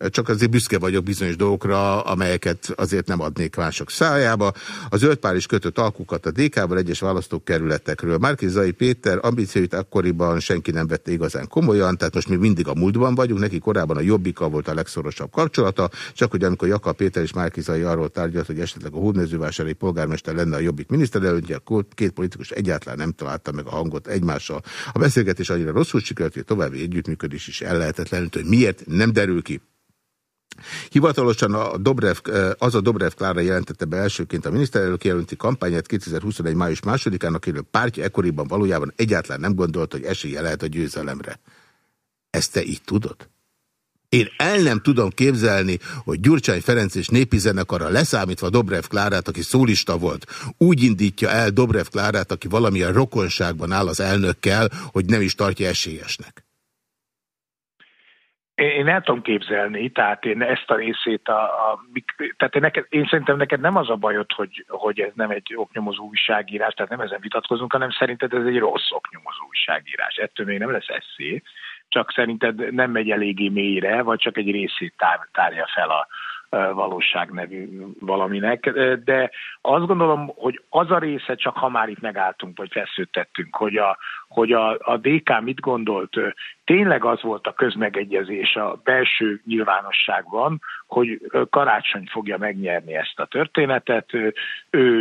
Csak azért büszke vagyok bizonyos dolgokra, amelyeket azért nem adnék mások szájába. A zöld pár is kötött alkukat a DK-val egyes választókerületekről. Márkizai Péter ambícióit akkoriban senki nem vette igazán komolyan, tehát most még mindig a múltban vagyunk, neki korábban a Jobbika volt a legszorosabb kapcsolata, csak hogy amikor Jakab Péter és Márkizai arról tárgyalt, hogy esetleg a hódmezővásári polgármester lenne a Jobbik miniszterelnöke, akkor két politikus egyáltalán nem találta meg a hangot egymással. A beszélgetés annyira rosszul sikerült, hogy további együttműködés is ellehetetlenült, hogy miért nem derül ki. Hivatalosan a Dobrev, eh, az a Dobrev Klára jelentette be elsőként a miniszterelnök jelölti kampányát 2021. május másodikán, akiről pártja ekkoriban valójában egyáltalán nem gondolta, hogy esélye lehet a győzelemre. Ezt te így tudod? Én el nem tudom képzelni, hogy Gyurcsány Ferenc és népi zenekarra leszámítva Dobrev Klárát, aki szólista volt, úgy indítja el Dobrev Klárát, aki valamilyen rokonságban áll az elnökkel, hogy nem is tartja esélyesnek. Én el tudom képzelni, tehát én ezt a részét, a, a, tehát én, neked, én szerintem neked nem az a bajod, hogy, hogy ez nem egy oknyomozó újságírás, tehát nem ezen vitatkozunk, hanem szerinted ez egy rossz oknyomozó újságírás. Ettől még nem lesz eszé, csak szerinted nem megy eléggé mélyre, vagy csak egy részét tár, tárja fel a, valóság nevű valaminek, de azt gondolom, hogy az a része, csak ha már itt megálltunk, vagy feszültettünk, hogy a, hogy a, a DK mit gondolt, tényleg az volt a közmegegyezés a belső nyilvánosságban, hogy Karácsony fogja megnyerni ezt a történetet, ő,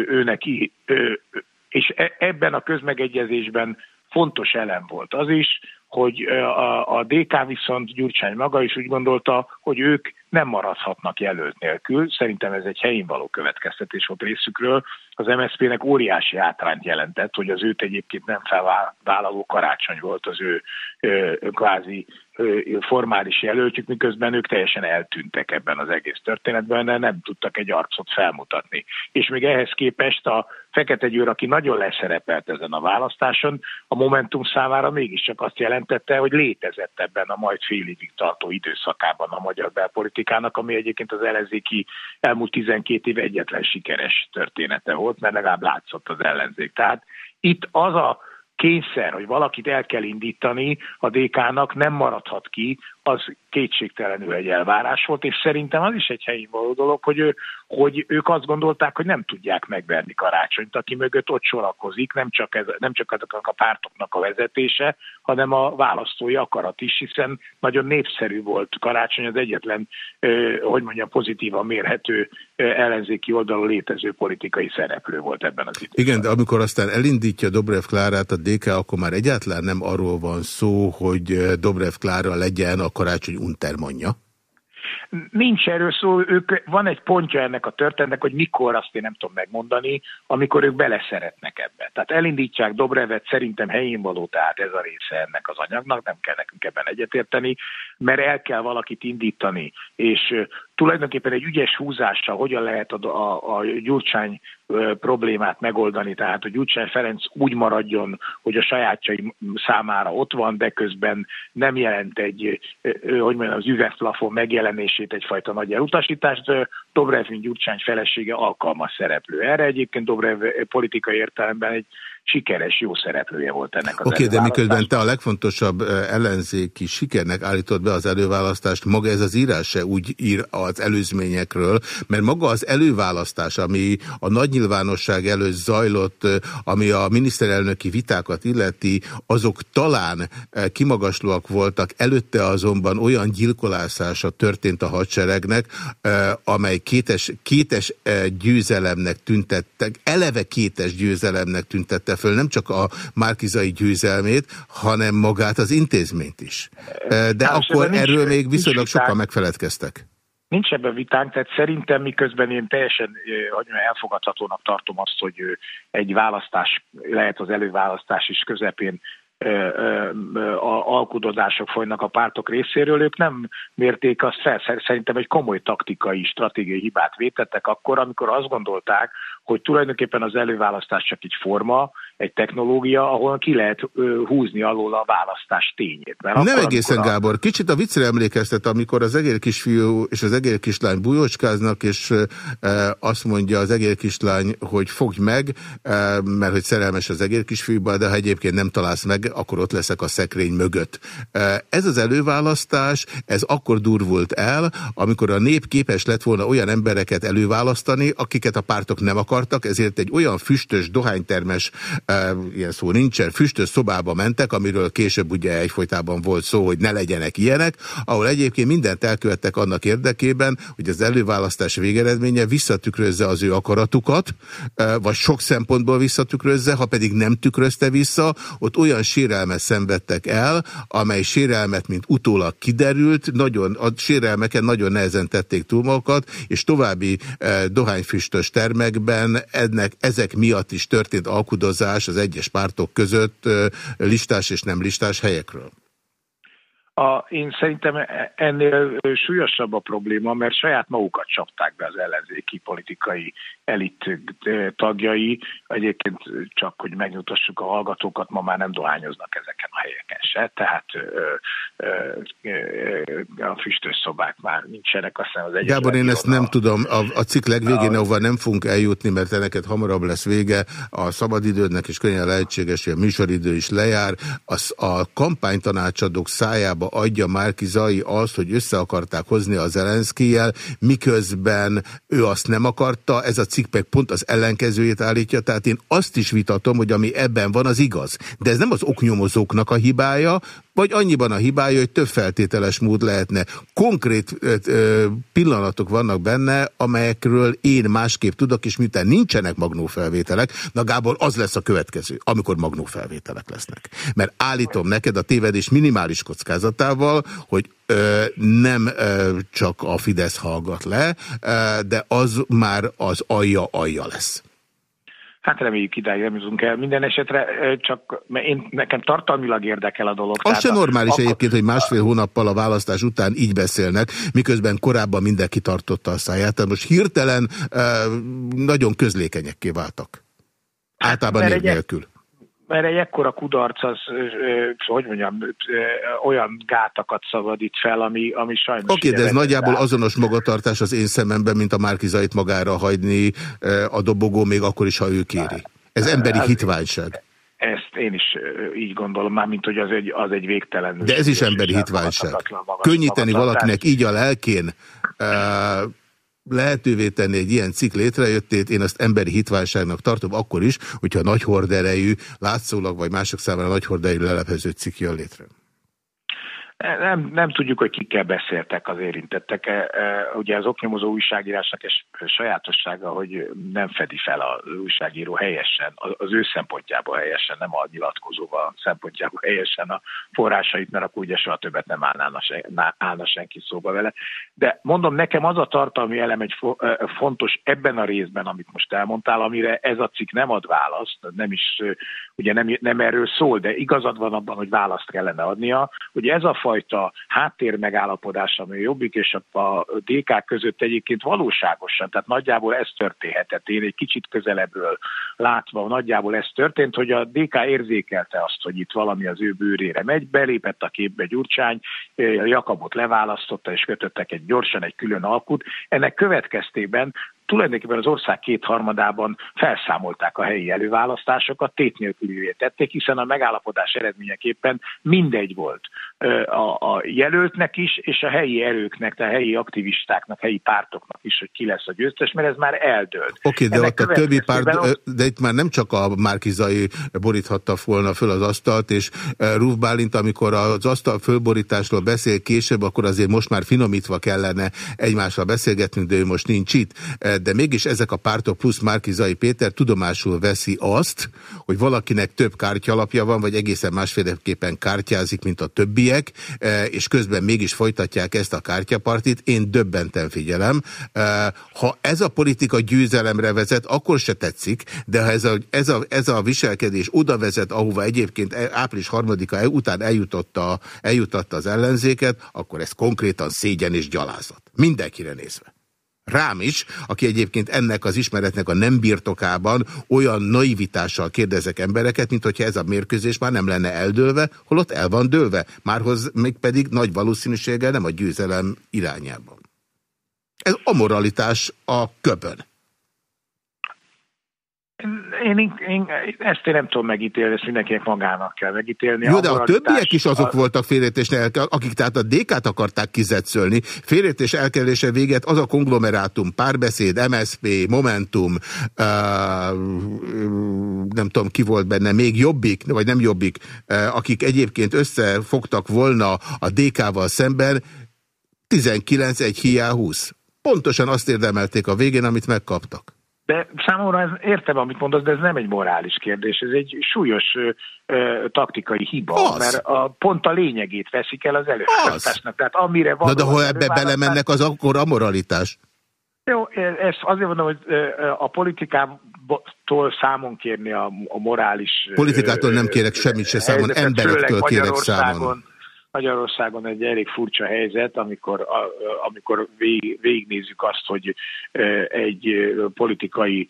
ő neki, ő, és e, ebben a közmegegyezésben fontos elem volt az is, hogy a, a DK viszont Gyurcsány maga is úgy gondolta, hogy ők nem maradhatnak jelölt nélkül. Szerintem ez egy helyén való következtetés volt részükről. Az MSZP-nek óriási átrányt jelentett, hogy az őt egyébként nem felvállaló karácsony volt az ő kvázi formális jelöltjük, miközben ők teljesen eltűntek ebben az egész történetben, de nem tudtak egy arcot felmutatni. És még ehhez képest a Fekete Győr, aki nagyon leszerepelt ezen a választáson, a Momentum számára mégiscsak azt jelentette, hogy létezett ebben a majd fél évig tartó időszakában a magyar belpolitikának, ami egyébként az ellenzéki elmúlt 12 év egyetlen sikeres története volt, mert legalább látszott az ellenzék. Tehát itt az a kényszer, hogy valakit el kell indítani, a DK-nak nem maradhat ki az kétségtelenül egy elvárás volt, és szerintem az is egy helyén való dolog, hogy, ő, hogy ők azt gondolták, hogy nem tudják megverni karácsonyt, aki mögött ott sorakozik, nem csak, ez, nem csak azoknak a pártoknak a vezetése, hanem a választói akarat is, hiszen nagyon népszerű volt karácsony, az egyetlen, hogy mondjam, pozitívan mérhető ellenzéki oldalon létező politikai szereplő volt ebben az időben. Igen, de amikor aztán elindítja Dobrev Klárát a DK, akkor már egyáltalán nem arról van szó, hogy Dobrev Klára legyen a karácsony untermanja? Nincs erről szó, ők, van egy pontja ennek a történetnek, hogy mikor azt én nem tudom megmondani, amikor ők beleszeretnek ebbe. Tehát elindítják Dobrevet, szerintem helyén való, tehát ez a része ennek az anyagnak, nem kell nekünk ebben egyetérteni, mert el kell valakit indítani, és tulajdonképpen egy ügyes húzással hogyan lehet a, a, a Gyurcsány problémát megoldani, tehát hogy Gyurcsány Ferenc úgy maradjon, hogy a sajátjai számára ott van, de közben nem jelent egy, hogy mondjam, az üvegplafon megjelenését egyfajta nagy elutasítást. Dobrev, mint Gyurcsány felesége alkalmas szereplő. Erre egyébként Dobrev politikai értelemben egy sikeres, jó szereplője volt ennek az Oké, okay, de miközben te a legfontosabb ellenzéki sikernek állítod be az előválasztást, maga ez az írás se úgy ír az előzményekről, mert maga az előválasztás, ami a nagy nyilvánosság előtt zajlott, ami a miniszterelnöki vitákat illeti, azok talán kimagaslóak voltak, előtte azonban olyan gyilkolászása történt a hadseregnek, amely kétes, kétes győzelemnek tüntettek, eleve kétes győzelemnek tüntette föl nem csak a márkizai győzelmét, hanem magát az intézményt is. De akkor erről még viszonylag sokan megfeledkeztek. Nincs ebben vitánk, tehát szerintem miközben én teljesen hogy elfogadhatónak tartom azt, hogy egy választás, lehet az előválasztás is közepén alkudozások folynak a pártok részéről, ők nem mérték azt fel. Szerintem egy komoly taktikai, stratégiai hibát vétettek akkor, amikor azt gondolták, hogy tulajdonképpen az előválasztás csak egy forma, egy technológia, ahol ki lehet húzni alól a választás tényét. Mert Nem egészen, a... Gábor. Kicsit a viccre emlékeztet, amikor az egér kisfiú és az egér kislány bujocskáznak, és e, azt mondja az egér kislány, hogy fogj meg, e, mert hogy szerelmes az egér kisfiúba, de ha egyébként nem találsz meg, akkor ott leszek a szekrény mögött. Ez az előválasztás, ez akkor durvult el, amikor a nép képes lett volna olyan embereket előválasztani, akiket a pártok nem akartak, ezért egy olyan füstös, dohánytermes ilyen szó nincsen, füstös szobába mentek, amiről később ugye egyfolytában volt szó, hogy ne legyenek ilyenek, ahol egyébként mindent elkövettek annak érdekében, hogy az előválasztás végeredménye visszatükrözze az ő akaratukat, vagy sok szempontból visszatükrözze, ha pedig nem tükrözte vissza, ott olyan sérelmet szenvedtek el, amely sérelmet, mint utólag kiderült, nagyon, a sérelmeken nagyon nehezen tették túl magukat, és további dohányfüstös termekben ennek, ezek miatt is történt alkudozás, az egyes pártok között listás és nem listás helyekről? A, én szerintem e, ennél súlyosabb a probléma, mert saját magukat csapták be az ellenzéki politikai elit tagjai. Egyébként csak, hogy megnyugtassuk a hallgatókat, ma már nem dohányoznak ezeken a helyeken se, tehát ö, ö, a füstös szobák már nincsenek, aztán az egyes... Gábor, én ezt nem a, tudom, a, a cikk legvégén, a, ahova nem fogunk eljutni, mert ennek hamarabb lesz vége, a szabadidődnek is könnyen lehetséges, hogy a műsoridő is lejár, az a kampánytanácsadók szájába adja Márki Zai azt, hogy össze akarták hozni az Zelenszkijel, miközben ő azt nem akarta, ez a cikk meg pont az ellenkezőjét állítja, tehát én azt is vitatom, hogy ami ebben van, az igaz. De ez nem az oknyomozóknak a hibája, vagy annyiban a hibája, hogy több feltételes mód lehetne. Konkrét ö, pillanatok vannak benne, amelyekről én másképp tudok, és miután nincsenek magnófelvételek, na Gábor, az lesz a következő, amikor magnófelvételek lesznek. Mert állítom neked a tévedés minimális kockázatával, hogy ö, nem ö, csak a Fidesz hallgat le, ö, de az már az alja-alja lesz. Hát reméljük idáig nem jutunk el. Minden esetre csak én, nekem tartalmilag érdekel a dolog. Az se normális akkor... egyébként, hogy másfél hónappal a választás után így beszélnek, miközben korábban mindenki tartotta a száját. Tehát most hirtelen nagyon közlékenyekké váltak. Hát, Általában név nélkül mert egy ekkora kudarc az, hogy mondjam, olyan gátakat szabadít fel, ami, ami sajnos... Oké, okay, de ez nagyjából rá. azonos magatartás az én szememben, mint a Márkizait magára hagyni a dobogó, még akkor is, ha ő kéri. Ez emberi hitványság. Ezt én is így gondolom, már mint hogy az egy, az egy végtelen... De ez is emberi hitványság. Könnyíteni valakinek így a lelkén, lehetővé tenni egy ilyen cikk létrejöttét, én azt emberi hitványságnak tartom akkor is, hogyha nagy horderejű, látszólag vagy mások számára nagy horderejű lelepező cikk jön létre. Nem, nem tudjuk, hogy kikkel beszéltek az érintettek. E, e, ugye az oknyomozó újságírásnak egy sajátossága, hogy nem fedi fel az újságíró helyesen, az ő szempontjából helyesen, nem a nyilatkozóval szempontjából helyesen a forrásait, mert akkor ugye soha többet nem állna, állna senki szóba vele. De mondom, nekem az a tartalmi elem egy e, fontos ebben a részben, amit most elmondtál, amire ez a cikk nem ad választ, nem is, ugye nem, nem erről szól, de igazad van abban, hogy választ kellene adnia, hogy ez a fajta háttér megállapodás, ami Jobbik és a DK között egyébként valóságosan, tehát nagyjából ez történhetett. Én egy kicsit közelebbről látva, nagyjából ez történt, hogy a DK érzékelte azt, hogy itt valami az ő bőrére megy, belépett a képbe Gyurcsány, Jakabot leválasztotta, és kötöttek egy gyorsan egy külön alkut. Ennek következtében tulajdonképpen az ország kétharmadában felszámolták a helyi előválasztásokat, tét nélkülivé tették, hiszen a megállapodás eredményeképpen mindegy volt a, a jelöltnek is, és a helyi erőknek, a helyi aktivistáknak, helyi pártoknak is, hogy ki lesz a győztes, mert ez már eldőlt. Oké, okay, de ott a többi párt, de itt már nem csak a Márkizai boríthatta volna föl az asztalt, és Ruf Bálint, amikor az asztal fölborításról beszél később, akkor azért most már finomítva kellene egymással beszélgetnünk, de ő most nincs itt de mégis ezek a pártok plusz Márkizai Péter tudomásul veszi azt, hogy valakinek több kártyalapja van, vagy egészen másféleképpen kártyázik, mint a többiek, e, és közben mégis folytatják ezt a kártyapartit. Én döbbenten figyelem. E, ha ez a politika győzelemre vezet, akkor se tetszik, de ha ez a, ez a, ez a viselkedés oda vezet, ahova egyébként e, április harmadika után eljutotta, eljutotta az ellenzéket, akkor ez konkrétan szégyen és gyalázat. Mindenkire nézve rám is, aki egyébként ennek az ismeretnek a nem birtokában olyan naivitással kérdezek embereket, mint hogyha ez a mérkőzés már nem lenne eldőlve, holott el van dőlve, márhoz még pedig nagy valószínűséggel nem a győzelem irányában. Ez a moralitás a köbön. Én, én, én, ezt én nem tudom megítélni, ezt mindenkinek magának kell megítélni. Jó, de a, a többiek is azok a... voltak félretés, akik tehát a DK-t akarták kizetszölni. Félretés elkerülése véget az a konglomerátum, párbeszéd, MSP, Momentum, uh, nem tudom ki volt benne, még Jobbik, vagy nem Jobbik, uh, akik egyébként összefogtak volna a DK-val szemben, 19 egy hiá 20. Pontosan azt érdemelték a végén, amit megkaptak. De számomra ez, értem, amit mondasz, de ez nem egy morális kérdés, ez egy súlyos ö, ö, taktikai hiba, az. mert a, pont a lényegét veszik el az előválasztásnak. Tehát amire van. Na de ha ebbe belemennek, az akkor a moralitás. Jó, ezt azért mondom, hogy a politikától számon kérni a, a morális... Politikától nem kérek semmit se számon, emberektől kérek számon. Magyarországon egy elég furcsa helyzet, amikor, amikor vég, végignézzük azt, hogy egy politikai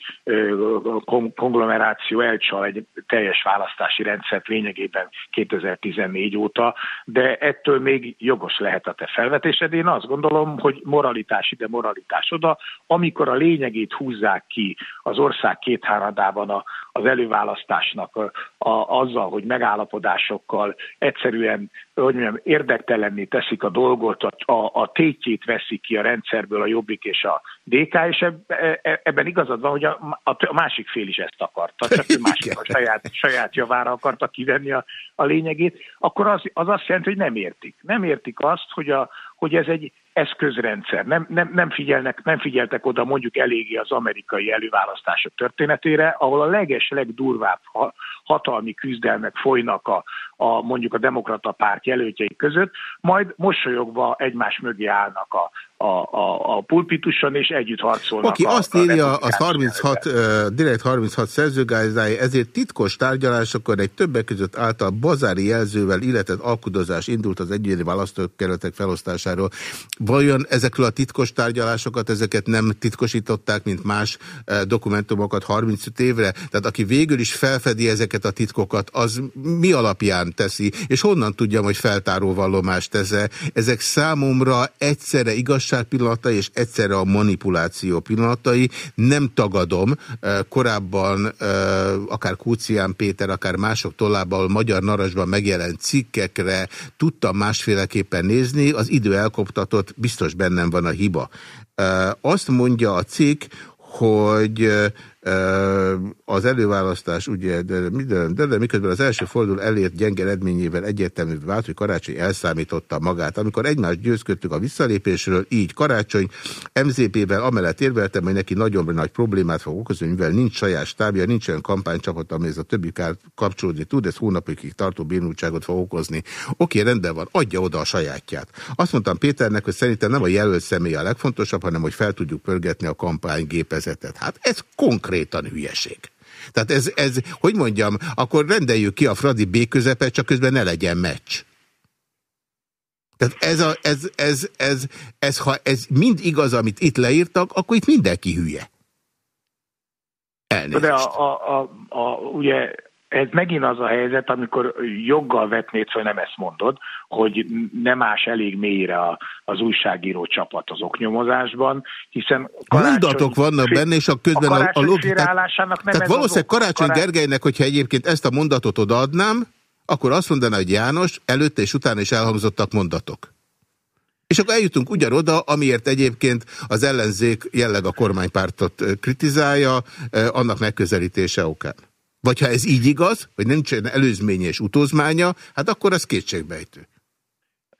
konglomeráció elcsal egy teljes választási rendszert lényegében 2014 óta, de ettől még jogos lehet a te felvetésed. Én azt gondolom, hogy moralitás ide, moralitás oda, amikor a lényegét húzzák ki az ország kétháradában a, az előválasztásnak a, a, azzal, hogy megállapodásokkal egyszerűen hogy mondjam, érdektelenné teszik a dolgot, a, a, a tétjét veszik ki a rendszerből a Jobbik és a DK, és eb, e, ebben igazad van, hogy a, a másik fél is ezt akarta, csak ő másik a saját, saját javára akarta kivenni a, a lényegét, akkor az, az azt jelenti, hogy nem értik. Nem értik azt, hogy, a, hogy ez egy eszközrendszer. Nem, nem, nem, figyelnek, nem figyeltek oda mondjuk eléggé az amerikai előválasztások történetére, ahol a leges, legdurvább hatalmi küzdelmek folynak a, a mondjuk a demokrata párt jelöltjei között, majd mosolyogva egymás mögé állnak a, a, a, a pulpituson, és együtt harcolnak. Oké, okay, azt írja az 36, uh, direkt 36 szerzőgázdája, ezért titkos tárgyalásokon egy többek között által bazári jelzővel illetett alkudozás indult az egyéni választókerületek felosztásáról. Vajon ezekről a titkos tárgyalásokat, ezeket nem titkosították, mint más uh, dokumentumokat 35 évre? Tehát aki végül is felfedi ezeket a titkokat, az mi alapján teszi, és honnan tudjam, hogy feltáró vallomást teze? Ezek számomra egyszerre igaz igazság pillanatai, és egyszerre a manipuláció pillanatai. Nem tagadom, korábban akár Kúcián Péter, akár mások tollában, magyar narasban megjelent cikkekre tudtam másféleképpen nézni, az idő elkoptatott, biztos bennem van a hiba. Azt mondja a cikk, hogy az előválasztás, ugye, de, de, de, de miközben az első forduló elért gyenge eredményével egyértelmű vált, hogy Karácsony elszámította magát. Amikor egymást győzködtük a visszalépésről, így Karácsony MZP-vel amellett érveltem, hogy neki nagyon nagy problémát fog okozni, mivel nincs saját stábja, nincs olyan kampánycsapat, ami ez a többi kapcsolódni tud, ez hónapokig tartó bénultságot fog okozni. Oké, rendben van, adja oda a sajátját. Azt mondtam Péternek, hogy szerintem nem a jelölt személy a legfontosabb, hanem hogy fel tudjuk pörgetni a kampánygépezetet. Hát ez konkrét konkrétan hülyeség. Tehát ez, ez, hogy mondjam, akkor rendeljük ki a Fradi B közepet, csak közben ne legyen meccs. Tehát ez, a, ez, ez, ez, ez, ha ez mind igaz, amit itt leírtak, akkor itt mindenki hülye. Elnézést. De a, a, a, a, ugye ez megint az a helyzet, amikor joggal vetnéd hogy nem ezt mondod, hogy nem ás elég mélyre a, az újságíró csapat az oknyomozásban, hiszen Mondatok vannak benne, és a közben a, a, logikát... Tehát valószínűleg Karácsony karács... Gergelynek, hogyha egyébként ezt a mondatot odaadnám, akkor azt mondaná, hogy János, előtte és utána is elhangzottak mondatok. És akkor eljutunk ugyanoda, amiért egyébként az ellenzék jelleg a kormánypártot kritizálja, annak megközelítése okán. Vagy ha ez így igaz, hogy nincsen előzménye és utózmánya, hát akkor az kétségbejtő.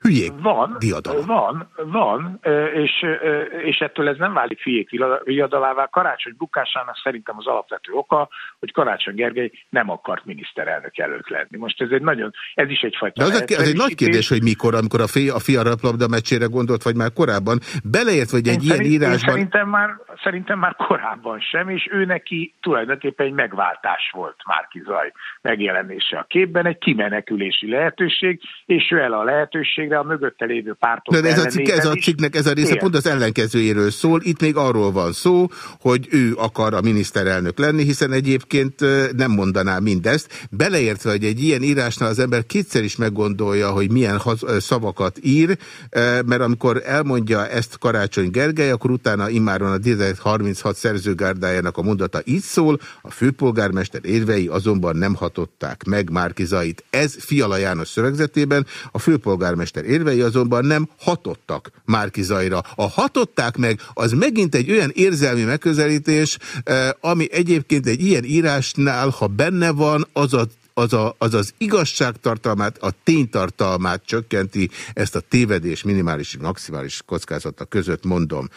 Hülyék van, diadalom. Van, van, és, és ettől ez nem válik hülyék viadalává. Karácsony bukásának szerintem az alapvető oka, hogy Karácsony Gergely nem akart miniszterelnök előtt lenni. Most ez egy nagyon, ez is egyfajta... De az, a, az egy nagy kérdés, hogy mikor, amikor a fia, a fia raplabda meccsére gondolt, vagy már korábban, beleért, vagy egy én ilyen szerint, írásban... Szerintem már, szerintem már korábban sem, és ő neki tulajdonképpen egy megváltás volt Márki Zaj megjelenése a képben, egy kimenekülési lehetőség, és ő el a lehetőségre de a mögötte lévő pártok De ez a, cikk, ez a cikknek ez a része Ilyen. pont az ellenkezőjéről szól. Itt még arról van szó, hogy ő akar a miniszterelnök lenni, hiszen egyébként nem mondaná mindezt. Beleértve, hogy egy ilyen írásnál az ember kétszer is meggondolja, hogy milyen szavakat ír, mert amikor elmondja ezt Karácsony Gergely, akkor utána immáron a 36 szerzőgárdájának a mondata így szól, a főpolgármester érvei azonban nem hatották meg Márkizait. Ez Fiala János szövegzetében a főpolgármester érvei azonban nem hatottak Márki Zajra. A hatották meg, az megint egy olyan érzelmi megközelítés, eh, ami egyébként egy ilyen írásnál, ha benne van, az a az, a, az az igazságtartalmát, a ténytartalmát csökkenti, ezt a tévedés minimális és maximális kockázata között mondom.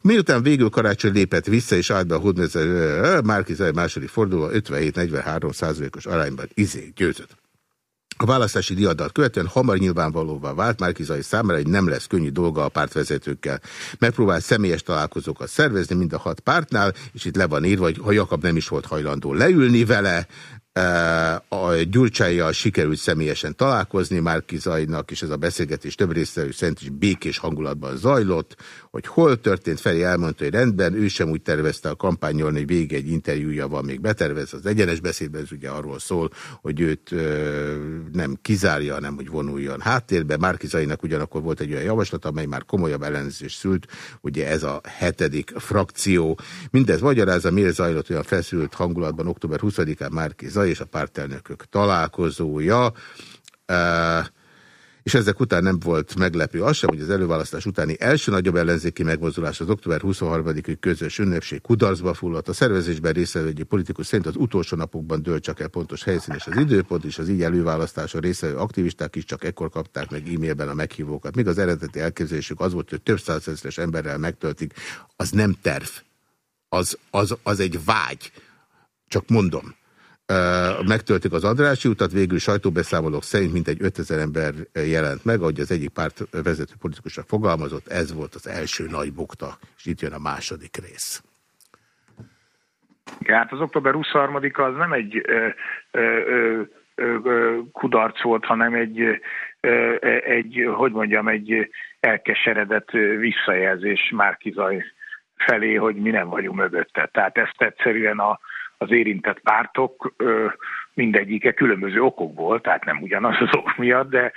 Miután végül karácsony lépett vissza, és állt be a Hudnezer eh, Márki Zaj második forduló 57-43 százalékos arányban izé győzött. A választási diadat követően hamar nyilvánvalóvá vált Márkizai számára, hogy nem lesz könnyű dolga a pártvezetőkkel. Megpróbált személyes találkozókat szervezni mind a hat pártnál, és itt le van írva, hogy ha Jakab nem is volt hajlandó leülni vele, a Gyurcsájjal sikerült személyesen találkozni Márki Zajnak, és ez a beszélgetés több részszerű szerint is békés hangulatban zajlott, hogy hol történt, Feri elmondta, hogy rendben, ő sem úgy tervezte a kampányolni, hogy végig egy interjúja van még betervez, az egyenes beszédben ez ugye arról szól, hogy őt ö, nem kizárja, hanem hogy vonuljon háttérbe. Márki Zajnak ugyanakkor volt egy olyan javaslat, amely már komolyabb ellenzés szült, ugye ez a hetedik frakció. Mindez magyarázza, miért zajlott olyan feszült hangulatban október 20-án Márki Zaj és a pártelnökök találkozója. És ezek után nem volt meglepő az sem, hogy az előválasztás utáni első nagyobb ellenzéki megmozdulás az október 23-i közös ünnepség kudarcba fulladt. A szervezésben részvevő politikus szerint az utolsó napokban dőlt csak el pontos helyszín és az időpont, és az így előválasztáson részvevő aktivisták is csak ekkor kapták meg e-mailben a meghívókat. Míg az eredeti elképzelésük az volt, hogy több százezres emberrel megtöltik, az nem terv, az, az, az egy vágy. Csak mondom megtöltik az Andrási utat, végül sajtóbeszámolók szerint mintegy 5000 ember jelent meg, ahogy az egyik párt vezető politikusra fogalmazott, ez volt az első nagy bukta, és itt jön a második rész. Ja, hát az október 23-a az nem egy ö, ö, ö, kudarc volt, hanem egy, ö, egy, hogy mondjam, egy elkeseredett visszajelzés Márkizaj felé, hogy mi nem vagyunk mögötte. Tehát ezt egyszerűen a, az érintett pártok mindegyike különböző okokból, tehát nem ugyanaz az ok miatt, de,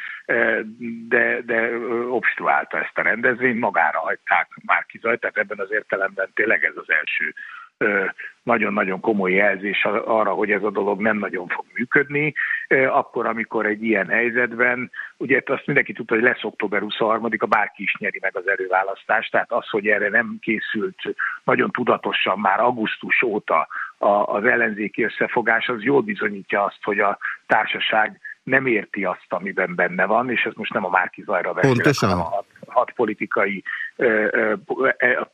de, de obstruálta ezt a rendezvényt, magára hagyták Márkizaj, tehát ebben az értelemben tényleg ez az első nagyon-nagyon komoly jelzés arra, hogy ez a dolog nem nagyon fog működni, akkor, amikor egy ilyen helyzetben, ugye azt mindenki tudta, hogy lesz október 23-a, bárki is nyeri meg az erőválasztást, tehát az, hogy erre nem készült nagyon tudatosan már augusztus óta az ellenzéki összefogás, az jól bizonyítja azt, hogy a társaság nem érti azt, amiben benne van, és ez most nem a Márki Zajra beszélek, hanem a hat, politikai, e,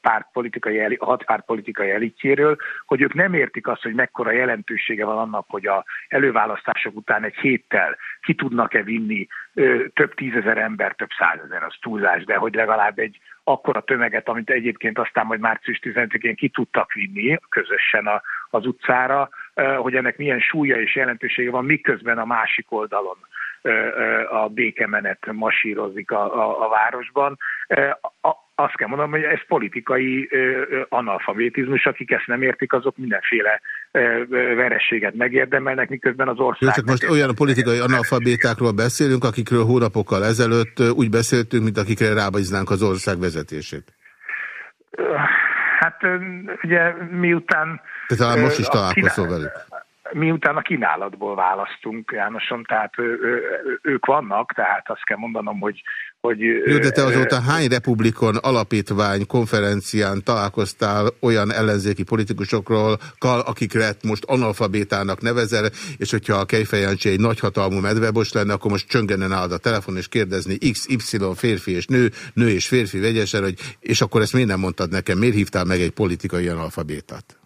párt politikai, hat párt politikai elitjéről, hogy ők nem értik azt, hogy mekkora jelentősége van annak, hogy a előválasztások után egy héttel ki tudnak-e vinni több tízezer ember, több százezer, az túlzás, de hogy legalább egy akkora tömeget, amit egyébként aztán majd március 15-én ki tudtak vinni közösen az utcára, hogy ennek milyen súlya és jelentősége van, miközben a másik oldalon a békemenet masírozik a, a, a városban. A, azt kell mondanom, hogy ez politikai analfabetizmus, akik ezt nem értik, azok mindenféle verességet megérdemelnek, miközben az ország... Jó, csak most olyan politikai analfabétákról beszélünk, akikről hónapokkal ezelőtt úgy beszéltünk, mint akikre rábíznánk az ország vezetését. Hát ugye miután... Te talán most is találkozol velük miután a kínálatból választunk, Jánosom, tehát ők vannak, tehát azt kell mondanom, hogy... hogy Jó, de te azóta hány republikon alapítvány konferencián találkoztál olyan ellenzéki politikusokról, akikre most analfabétának nevezel, és hogyha a Kejfejancsi egy nagyhatalmú medvebos lenne, akkor most csöngene nálad a telefon, és kérdezni XY férfi és nő, nő és férfi vegyesen, hogy és akkor ezt miért nem mondtad nekem, miért hívtál meg egy politikai analfabétát?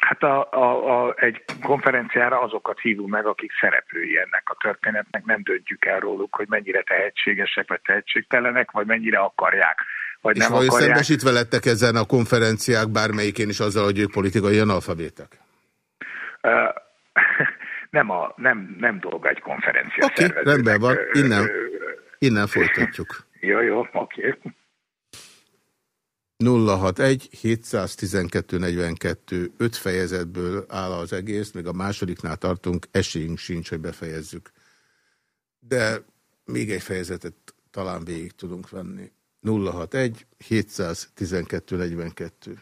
Hát a, a, a, egy konferenciára azokat hívunk meg, akik szereplői ennek a történetnek, nem döntjük el róluk, hogy mennyire tehetségesek vagy tehetségtelenek, vagy mennyire akarják, vagy És nem akarják. És szembesítve lettek ezen a konferenciák bármelyikén is azzal, hogy ők politikai analfabétek? Uh, nem, a, nem, nem dolga egy konferencia okay, rendben van, innen, innen folytatjuk. Jó, jó, oké. Okay. 061 712 42 5 fejezetből áll az egész, még a másodiknál tartunk, esélyünk sincs, hogy befejezzük. De még egy fejezetet talán végig tudunk venni. 061 712 42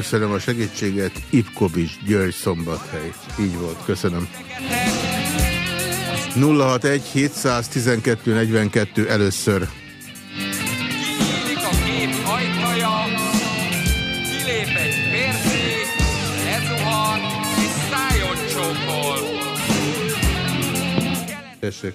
Köszönöm a segítséget, Ipkovics, György, Szombathely. Így volt, köszönöm. 061 712 42 először. a kép ajtaja, kilép egy férfi, lezuhan és szájon csókol. Tessék.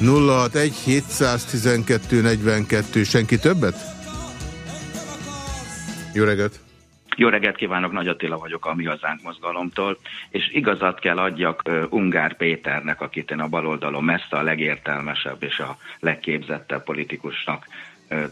061 712 42, senki többet? Jó reggelt! Jó reggelt kívánok, Nagy Attila vagyok a Mi Hazánk mozgalomtól, és igazat kell adjak Ungár Péternek, akit én a baloldalon messze a legértelmesebb és a legképzettebb politikusnak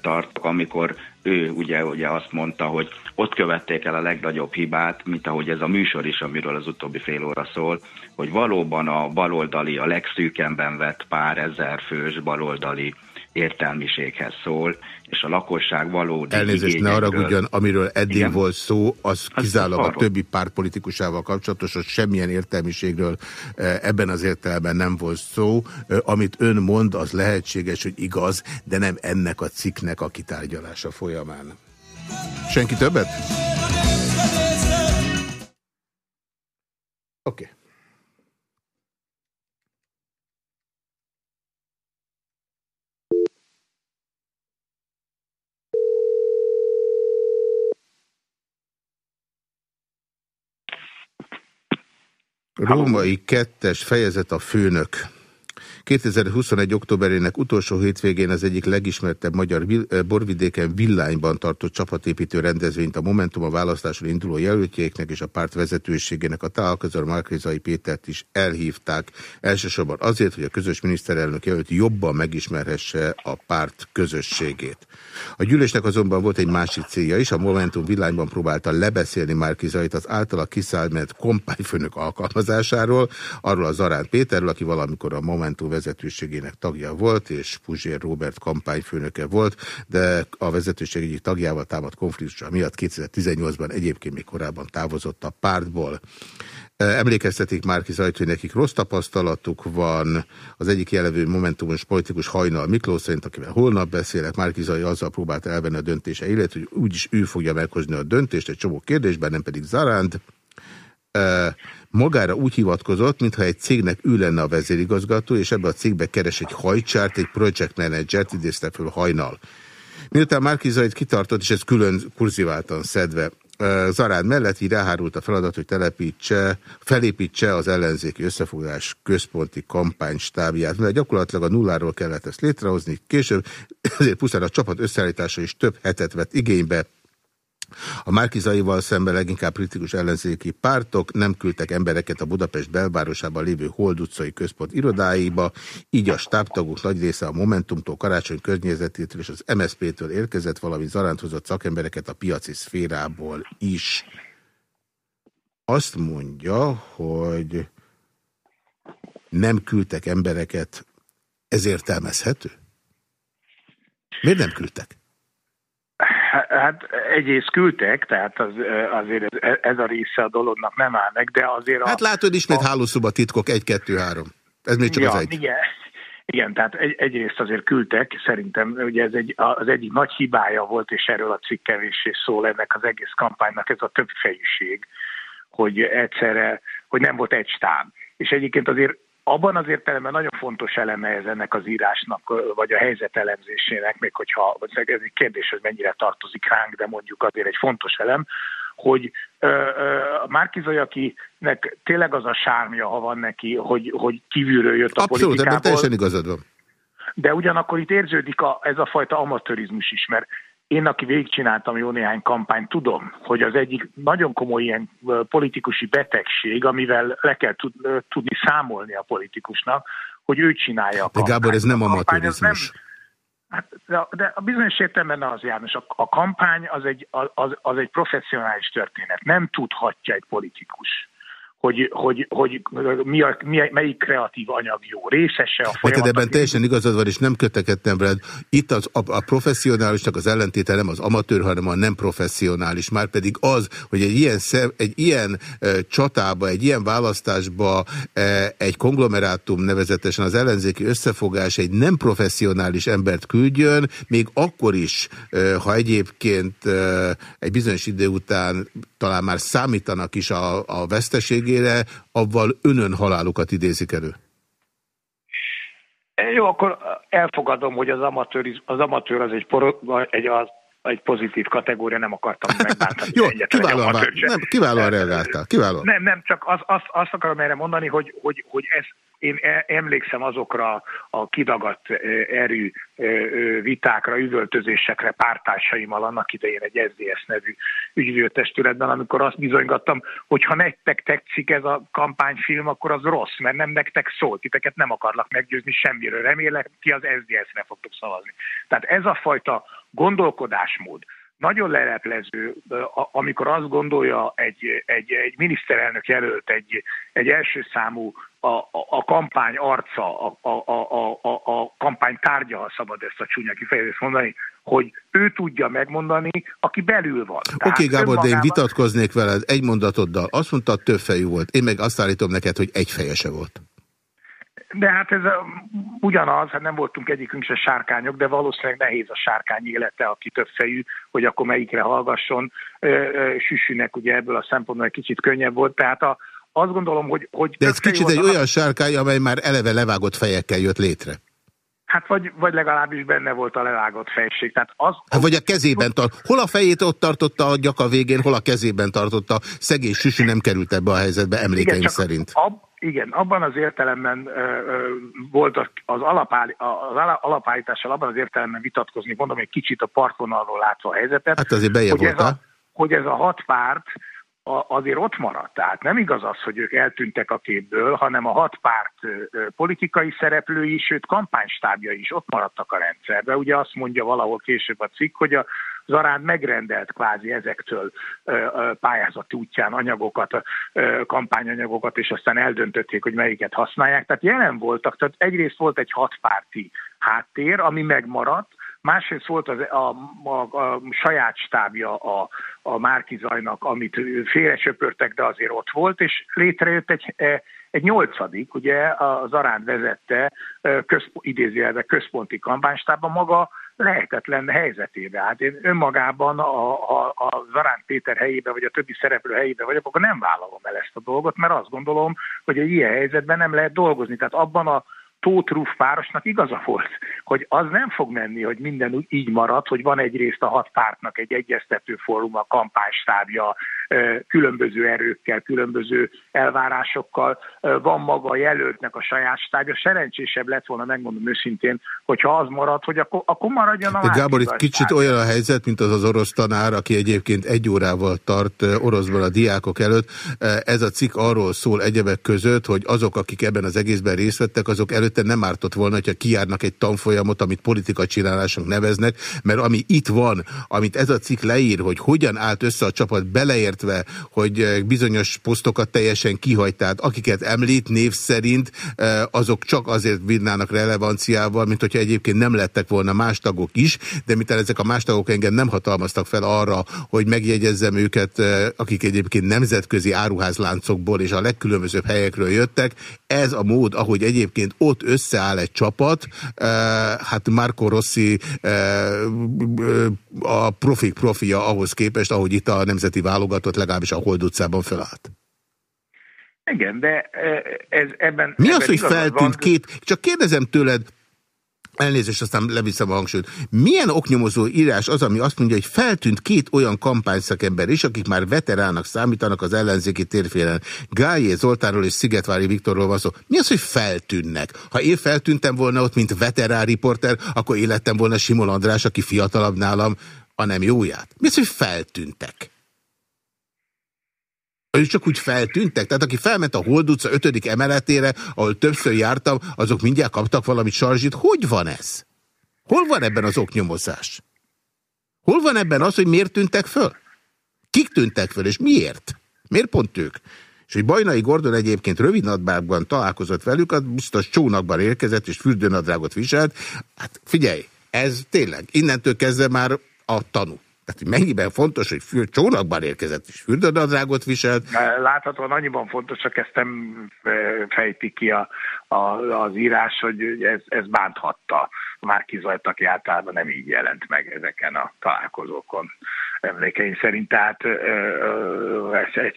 tartok, amikor ő ugye, ugye azt mondta, hogy ott követték el a legnagyobb hibát, mint ahogy ez a műsor is, amiről az utóbbi fél óra szól, hogy valóban a baloldali, a legszűkenben vett pár ezer fős baloldali értelmiséghez szól, és a lakosság valódi Elnézést, ne haragudjon, amiről eddig igen. volt szó, az, az kizárólag a többi párt politikusával kapcsolatos, hogy semmilyen értelmiségről e, ebben az értelemben nem volt szó. E, amit ön mond, az lehetséges, hogy igaz, de nem ennek a cikknek a kitárgyalása folyamán. Senki többet? Oké. Okay. Római kettes fejezet a főnök. 2021. októberének utolsó hétvégén az egyik legismertebb magyar eh, borvidéken villányban tartott csapatépítő rendezvényt a Momentum a választáson induló jelöltjéknek és a párt vezetőségének a találkozóra Márkrizai Pétert is elhívták. Elsősorban azért, hogy a közös miniszterelnök jelölt jobban megismerhesse a párt közösségét. A gyűlésnek azonban volt egy másik célja is, a Momentum villányban próbálta lebeszélni Márkizait az általa kiszállment kompányfőnök alkalmazásáról, arról az Zarán Péterről, aki valamikor a Momentum vezetőségének tagja volt, és Puzsér Robert kampányfőnöke volt, de a vezetőség egyik tagjával támadt konfliktusa miatt 2018-ban egyébként még korábban távozott a pártból. Emlékeztetik Márki Zajt, hogy nekik rossz tapasztalatuk van. Az egyik jelevő momentumos politikus Hajnal Miklós szerint, akivel holnap beszélek, Márki Zaj azzal próbált elvenni a döntése illetve, hogy úgyis ő fogja meghozni a döntést egy csomó kérdésben, nem pedig Zaránd magára úgy hivatkozott, mintha egy cégnek ő lenne a vezérigazgató, és ebbe a cégbe keres egy hajcsárt, egy project managert, idézte föl hajnal. Miután Márkizait kitartott, és ez külön kurziváltan szedve, Zarád mellett így ráhárult a feladat, hogy telepítse, felépítse az ellenzéki összefogás központi kampánystábját, mert gyakorlatilag a nulláról kellett ezt létrehozni, később ezért pusztán a csapat összeállítása is több hetet vett igénybe, a Márkizaival szemben leginkább kritikus ellenzéki pártok nem küldtek embereket a Budapest belvárosában lévő Hold utcai központ irodáiba, így a stábtagok nagy része a Momentumtól, Karácsony környezetétől és az MSZP-től érkezett, valamint zaránt hozott szakembereket a piaci szférából is. Azt mondja, hogy nem küldtek embereket, ez értelmezhető? Miért nem küldtek? Hát egyrészt küldtek, tehát az, azért ez, ez a része a dolognak nem áll meg, de azért... A, hát látod ismét a... hálószoba titkok, egy, kettő, három. Ez még csak ja, az egy. Igen, igen, tehát egy, egyrészt azért küldtek, szerintem ugye ez egy, az egyik nagy hibája volt, és erről a cikkevés is szól ennek az egész kampánynak, ez a többfejűség, hogy egyszerre, hogy nem volt egy stáb. És egyébként azért abban az értelemben nagyon fontos eleme ez ennek az írásnak, vagy a helyzet elemzésének, még hogyha ez egy kérdés, hogy mennyire tartozik ránk, de mondjuk azért egy fontos elem, hogy a Márkizai, akinek tényleg az a sármja, ha van neki, hogy, hogy kívülről jött a Abszolút, politikából. Abszolút, teljesen igazad van. De ugyanakkor itt érződik a, ez a fajta amatőrizmus is, mert én, aki végigcsináltam jó néhány kampányt, tudom, hogy az egyik nagyon komoly ilyen politikusi betegség, amivel le kell tudni számolni a politikusnak, hogy ő csinálja a kampányt. De Gábor, ez nem amatőrizmus. Hát, de, de a bizonyos értelemben az János, a, a kampány az egy, az, az egy professzionális történet. Nem tudhatja egy politikus hogy, hogy, hogy mi a, mi, melyik kreatív anyag jó, részese a folyamat. ebben teljesen igazad van, és nem kötekedtem veled. Itt az, a, a professzionálisnak az ellentéte nem az amatőr, hanem a nem professzionális. Már pedig az, hogy egy ilyen, szem, egy ilyen e, csatába, egy ilyen választásba e, egy konglomerátum nevezetesen az ellenzéki összefogás egy nem professzionális embert küldjön, még akkor is, e, ha egyébként e, egy bizonyos idő után talán már számítanak is a, a veszteség végére, avval önön halálukat idézik elő? Jó, akkor elfogadom, hogy az amatőr az, amatőr az egy, por, egy, az, egy pozitív kategória, nem akartam megbántani. Jó, kiválóan, nem, kiválóan reagáltál. Kiválóan. Nem, nem, csak az, az, azt akarom erre mondani, hogy, hogy, hogy ez én e, emlékszem azokra a kidagadt erő vitákra, üvöltözésekre pártársaimmal annak idején egy SZDSZ nevű ügyvőtestületben, amikor azt bizonygattam, hogy ha nektek tetszik ez a kampányfilm, akkor az rossz, mert nem nektek szól, titeket nem akarlak meggyőzni semmiről. Remélek, ti az SZDSZ-re fogtok szavazni. Tehát ez a fajta gondolkodásmód, nagyon leleplező, amikor azt gondolja egy, egy, egy miniszterelnök jelölt, egy, egy első számú a, a, a kampány arca, a, a, a, a, a kampány tárgya, ha szabad ezt a csúnya kifejezést mondani, hogy ő tudja megmondani, aki belül van. Oké, okay, Gábor, önmagában... de én vitatkoznék veled egy mondatoddal. Azt mondta, többfejű volt. Én meg azt állítom neked, hogy egyfejese volt. De hát ez a, ugyanaz, hát nem voltunk egyikünk se sárkányok, de valószínűleg nehéz a sárkány élete, aki többfejű, hogy akkor melyikre hallgasson. Süsűnek ugye ebből a szempontból egy kicsit könnyebb volt, tehát a, azt gondolom, hogy... hogy de ez kicsit egy olyan sárkány, amely már eleve levágott fejekkel jött létre. Hát vagy, vagy legalábbis benne volt a levágott fejség. Tehát az, hát vagy a kezében tart. Hol a fejét ott tartotta a gyaka végén, hol a kezében tartotta. Szegény Süsű nem került ebbe a helyzetbe emlékeim igen, szerint. Ab, igen, abban az értelemben ö, ö, volt az, az, alapáll, az alapállítással abban az értelemben vitatkozni, mondom egy kicsit a partvonalról látva a helyzetet. Hát azért hogy ez, a, hogy ez a hat párt azért ott maradt. Tehát nem igaz az, hogy ők eltűntek a képből, hanem a hat párt politikai szereplői, sőt kampánystábja is ott maradtak a rendszerbe. Ugye azt mondja valahol később a cikk, hogy a Zaránd megrendelt kvázi ezektől pályázati útján anyagokat, kampányanyagokat, és aztán eldöntötték, hogy melyiket használják. Tehát jelen voltak, tehát egyrészt volt egy hatpárti háttér, ami megmaradt, Másrészt volt az, a, a, a saját stábja a, a Márkizajnak, amit félresöpörtek, de azért ott volt, és létrejött egy, e, egy nyolcadik, ugye az Aránd vezette közp, idézőjelben központi kampánystában maga lehetetlen helyzetébe. Hát én önmagában a, a, a Zaránt Péter helyébe, vagy a többi szereplő helyébe vagyok, akkor nem vállalom el ezt a dolgot, mert azt gondolom, hogy egy ilyen helyzetben nem lehet dolgozni. Tehát abban a Tóth Ruff párosnak igaza volt, hogy az nem fog menni, hogy minden így marad, hogy van egyrészt a hat pártnak egy egyeztető fórum, a kampánystábja, különböző erőkkel, különböző elvárásokkal, van maga a jelöltnek a saját stábja. Szerencsésebb lett volna, megmondom őszintén, hogyha az marad, hogy akkor, akkor maradjon a Gábor, itt kicsit olyan a helyzet, mint az az orosz tanár, aki egyébként egy órával tart oroszban a diákok előtt. Ez a cikk arról szól egyebek között, hogy azok, akik ebben az egészben részt vettek, azok előtt előtte nem ártott volna, hogyha kijárnak egy tanfolyamot, amit politika csinálásnak neveznek, mert ami itt van, amit ez a cikk leír, hogy hogyan állt össze a csapat beleértve, hogy eh, bizonyos posztokat teljesen kihagy, akiket említ név szerint, eh, azok csak azért bírnának relevanciával, mint hogyha egyébként nem lettek volna más tagok is, de miután ezek a más tagok engem nem hatalmaztak fel arra, hogy megjegyezzem őket, eh, akik egyébként nemzetközi áruházláncokból és a legkülönbözőbb helyekről jöttek, ez a mód, ahogy egyébként ott összeáll egy csapat, hát Marco Rossi a profik profia ahhoz képest, ahogy itt a nemzeti válogatott legalábbis a Hold utcában felállt. Igen, de ez ebben... Mi ebben az, hogy feltűnt van, két... Csak kérdezem tőled, Elnézést, aztán leviszem a hangsúlyt. Milyen oknyomozó írás az, ami azt mondja, hogy feltűnt két olyan kampányszakember is, akik már veterának számítanak az ellenzéki térfélen. Gályé Zoltánról és Szigetvári Viktorról van szó. Mi az, hogy feltűnnek? Ha én feltűntem volna ott, mint veterán riporter, akkor élettem volna Simon András, aki fiatalabb nálam, a nem jóját. Mi az, hogy feltűntek? Ők csak úgy feltűntek? Tehát aki felment a Hold utca 5. emeletére, ahol többször jártam, azok mindjárt kaptak valamit sarzsit. Hogy van ez? Hol van ebben az oknyomozás? Hol van ebben az, hogy miért tűntek föl? Kik tűntek föl, és miért? Miért pont ők? És hogy Bajnai Gordon egyébként rövid nadbárban találkozott velük, az biztos csónakban érkezett, és fürdőnadrágot viselt. Hát figyelj, ez tényleg, innentől kezdve már a tanú. Tehát mennyiben fontos, hogy fül, csónakban érkezett és fürdőnadrágot viselt. Láthatóan annyiban fontos, csak ezt nem fejti ki a, a, az írás, hogy ez, ez bánthatta. Már Zajt, aki általában nem így jelent meg ezeken a találkozókon emlékeim szerint. Tehát ez, ez,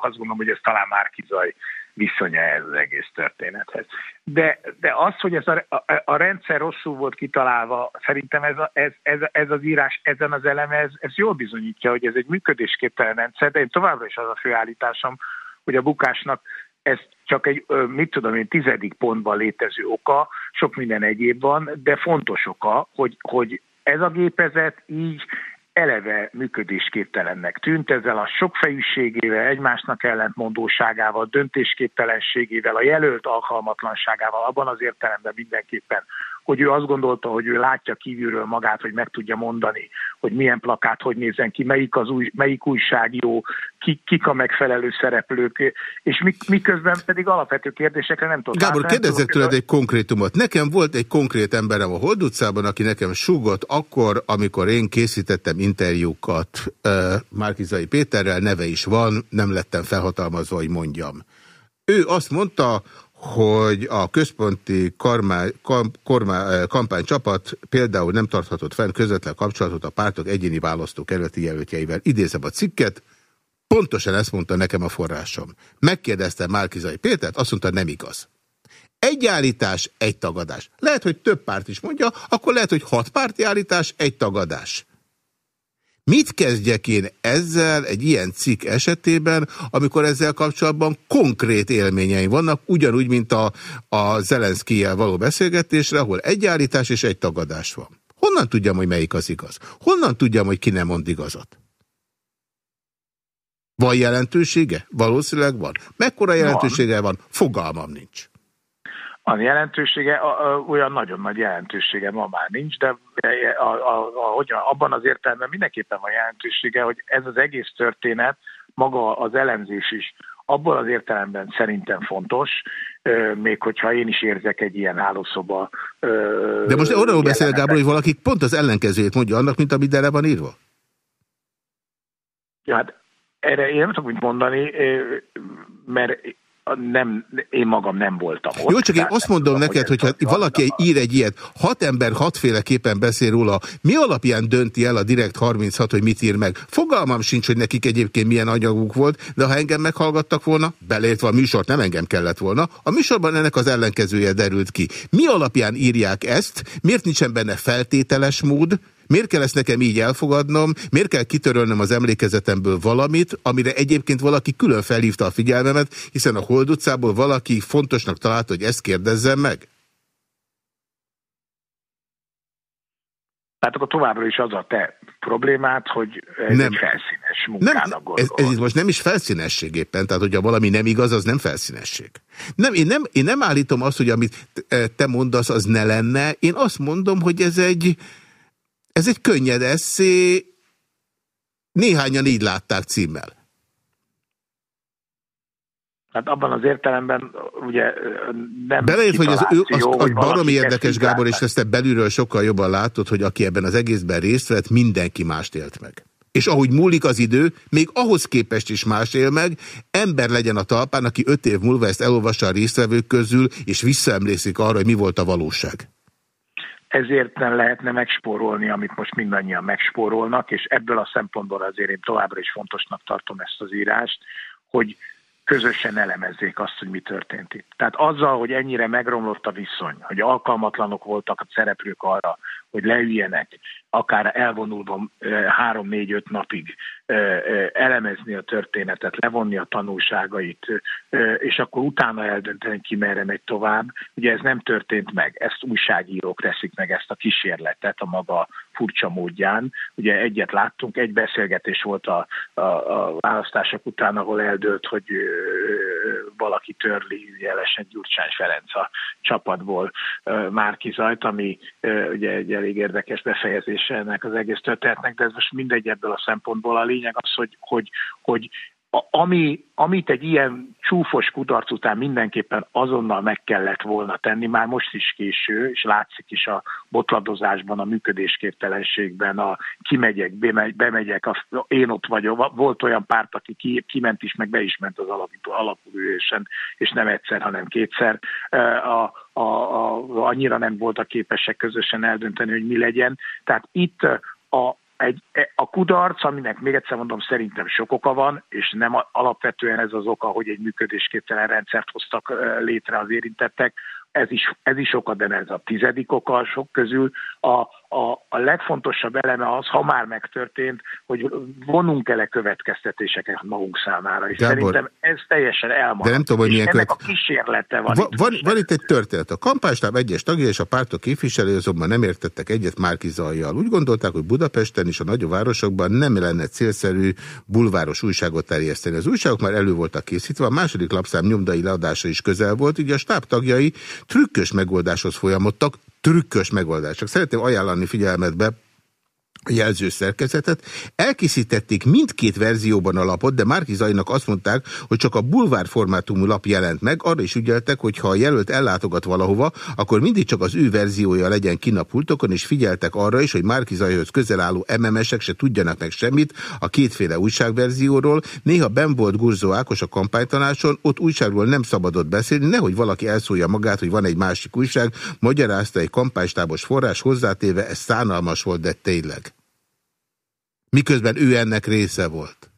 azt gondolom, hogy ez talán már Zaj viszonya ez az egész történethez. De, de az, hogy ez a, a, a rendszer rosszul volt kitalálva, szerintem ez, a, ez, ez, ez az írás ezen az eleme, ez, ez jól bizonyítja, hogy ez egy működésképtelen rendszer, de én továbbra is az a főállításom, hogy a bukásnak ez csak egy, mit tudom én, tizedik pontban létező oka, sok minden egyéb van, de fontos oka, hogy, hogy ez a gépezet így eleve működésképtelennek tűnt, ezzel a sokfejűségével, egymásnak ellentmondóságával, döntésképtelenségével, a jelölt alkalmatlanságával, abban az értelemben mindenképpen hogy ő azt gondolta, hogy ő látja kívülről magát, hogy meg tudja mondani, hogy milyen plakát, hogy nézzen ki, melyik, az új, melyik újság jó, ki, kik a megfelelő szereplők, és mik, miközben pedig alapvető kérdésekre nem tudott. Gábor, kérdezzek tőled egy konkrétumot. Nekem volt egy konkrét emberem a Hold utcában, aki nekem súgott akkor, amikor én készítettem interjúkat Márkizai Péterrel, neve is van, nem lettem felhatalmazva, hogy mondjam. Ő azt mondta, hogy a központi kormány, kormány, kampánycsapat például nem tarthatott fenn közvetlen kapcsolatot a pártok egyéni választókerületi jelöltjeivel. Idézem a cikket, pontosan ezt mondta nekem a forrásom. Megkérdeztem Márkizai Pétert, azt mondta, nem igaz. Egy állítás, egy tagadás. Lehet, hogy több párt is mondja, akkor lehet, hogy hat párti állítás, egy tagadás. Mit kezdjek én ezzel egy ilyen cikk esetében, amikor ezzel kapcsolatban konkrét élményeim vannak, ugyanúgy, mint a, a Zelenszkijel való beszélgetésre, ahol egy állítás és egy tagadás van. Honnan tudjam, hogy melyik az igaz? Honnan tudjam, hogy ki nem mond igazat? Van jelentősége? Valószínűleg van. Mekkora jelentősége van? Fogalmam nincs. Van jelentősége, a, a, olyan nagyon nagy jelentősége ma már nincs, de a, a, a, hogy abban az értelemben mindenképpen van jelentősége, hogy ez az egész történet, maga az elemzés is abban az értelemben szerintem fontos, még hogyha én is érzek egy ilyen hálószoba. De most arról beszél Gábor, hogy valaki pont az ellenkezőjét mondja annak, mint amit erre van írva? Ja, hát erre én nem tudok mit mondani, mert nem, én magam nem voltam ott. Jó, csak én azt mondom tudom, neked, hogy hogyha valaki egy ír egy ilyet, hat ember hatféleképpen beszél róla, mi alapján dönti el a Direkt 36, hogy mit ír meg? Fogalmam sincs, hogy nekik egyébként milyen anyaguk volt, de ha engem meghallgattak volna, beleértve a műsort, nem engem kellett volna, a műsorban ennek az ellenkezője derült ki. Mi alapján írják ezt? Miért nincsen benne feltételes mód? Miért kell ezt nekem így elfogadnom? Miért kell kitörölnöm az emlékezetemből valamit, amire egyébként valaki külön felhívta a figyelmemet, hiszen a Hold utcából valaki fontosnak találta, hogy ezt kérdezzem meg? Tehát akkor továbbra is az a te problémát, hogy ez nem. egy felszínes munkának nem, ez, ez itt most nem is felszínesség éppen, tehát hogyha valami nem igaz, az nem felszínesség. Nem, én, nem, én nem állítom azt, hogy amit te mondasz, az ne lenne. Én azt mondom, hogy ez egy, ez egy könnyed eszé, néhányan így látták címmel. Hát abban az értelemben ugye nem... Belejött, hogy az, ő, az, az baromi érdekes, Gábor, és ezt te belülről sokkal jobban látod, hogy aki ebben az egészben részt vett, mindenki mást élt meg. És ahogy múlik az idő, még ahhoz képest is más él meg, ember legyen a talpán, aki öt év múlva ezt elolvassa a résztvevők közül, és visszaemlékszik arra, hogy mi volt a valóság ezért nem lehetne megspórolni, amit most mindannyian megspórolnak, és ebből a szempontból azért én továbbra is fontosnak tartom ezt az írást, hogy közösen elemezzék azt, hogy mi történt itt. Tehát azzal, hogy ennyire megromlott a viszony, hogy alkalmatlanok voltak a szereplők arra, hogy leüljenek, akár elvonulva három-négy-öt napig elemezni a történetet, levonni a tanulságait, és akkor utána eldönteni, ki merre megy tovább. Ugye ez nem történt meg, ezt újságírók teszik meg, ezt a kísérletet a maga furcsa módján. Ugye egyet láttunk, egy beszélgetés volt a, a, a választások után, ahol eldőlt, hogy valaki törli jelesen Gyurcsány Ferenc a csapatból Márki Zajt, ami ugye egy elég érdekes befejezése ennek az egész történetnek, de ez most mindegy ebből a szempontból. A lényeg az, hogy, hogy, hogy ami, amit egy ilyen csúfos kudarc után mindenképpen azonnal meg kellett volna tenni, már most is késő, és látszik is a botladozásban, a működésképtelenségben, a kimegyek, bemegyek, a, én ott vagyok. Volt olyan párt, aki ki, kiment is, meg be is ment az alapító alapülősen, és nem egyszer, hanem kétszer. A, a, a, annyira nem voltak képesek közösen eldönteni, hogy mi legyen. Tehát itt a, egy, a kudarc, aminek még egyszer mondom, szerintem sok oka van, és nem alapvetően ez az oka, hogy egy működésképtelen rendszert hoztak létre az érintettek, ez is, ez is oka, de ez a tizedik oka sok közül. A, a, a legfontosabb eleme az, ha már megtörtént, hogy vonunk ele következtetéseket magunk számára. És Gábor, szerintem ez teljesen elmaradt. De nem tudom, hogy milyen ennek követ... a kísérlete van. Va, itt van, van itt egy történet. A kampánystáb egyes tagja és a pártok képviselői azonban nem értettek egyet Márki Zajjal. Úgy gondolták, hogy Budapesten és a nagyobb városokban nem lenne célszerű bulváros újságot terjeszteni. Az újságok már elő voltak készítve, a második lapszám nyomdai leadása is közel volt, így a stáb tagjai trükkös megoldáshoz folyamodtak, trükkös megoldások. Szeretném ajánlani figyelmetbe jelző szerkezetet. Elkészítették mindkét verzióban a lapot, de Márki Zajnak azt mondták, hogy csak a bulvár formátumú lap jelent meg. Arra is ügyeltek, hogy ha a jelölt ellátogat valahova, akkor mindig csak az ő verziója legyen kinapultokon, és figyeltek arra is, hogy Márki Zajhoz közel álló MMS-ek se tudjanak meg semmit a kétféle újságverzióról. Néha ben volt Gurzó Ákos a kampánytanáson, ott újságról nem szabadott beszélni, nehogy valaki elszólja magát, hogy van egy másik újság, magyarázta egy kampánystábos forrás hozzátéve, ez szánalmas volt, de tényleg miközben ő ennek része volt.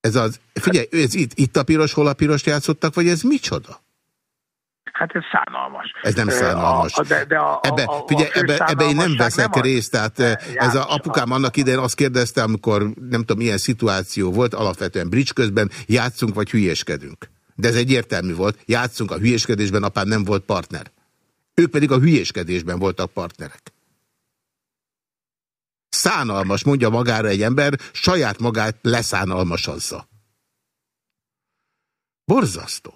Ez az, figyelj, ez itt, itt a piros, hol a piros játszottak, vagy ez micsoda? Hát ez szánalmas. Ez nem szánalmas. A, de, de a, ebbe, a, figyelj, a ebbe, ebbe én nem veszek nem részt, tehát ez a apukám annak idején azt kérdezte, amikor nem tudom milyen szituáció volt, alapvetően bridge közben, játszunk vagy hülyéskedünk. De ez egyértelmű volt, játszunk a hülyéskedésben, apám nem volt partner. Ők pedig a hülyéskedésben voltak partnerek. Szánalmas, mondja magára egy ember, saját magát leszánalmasazza. Borzasztó.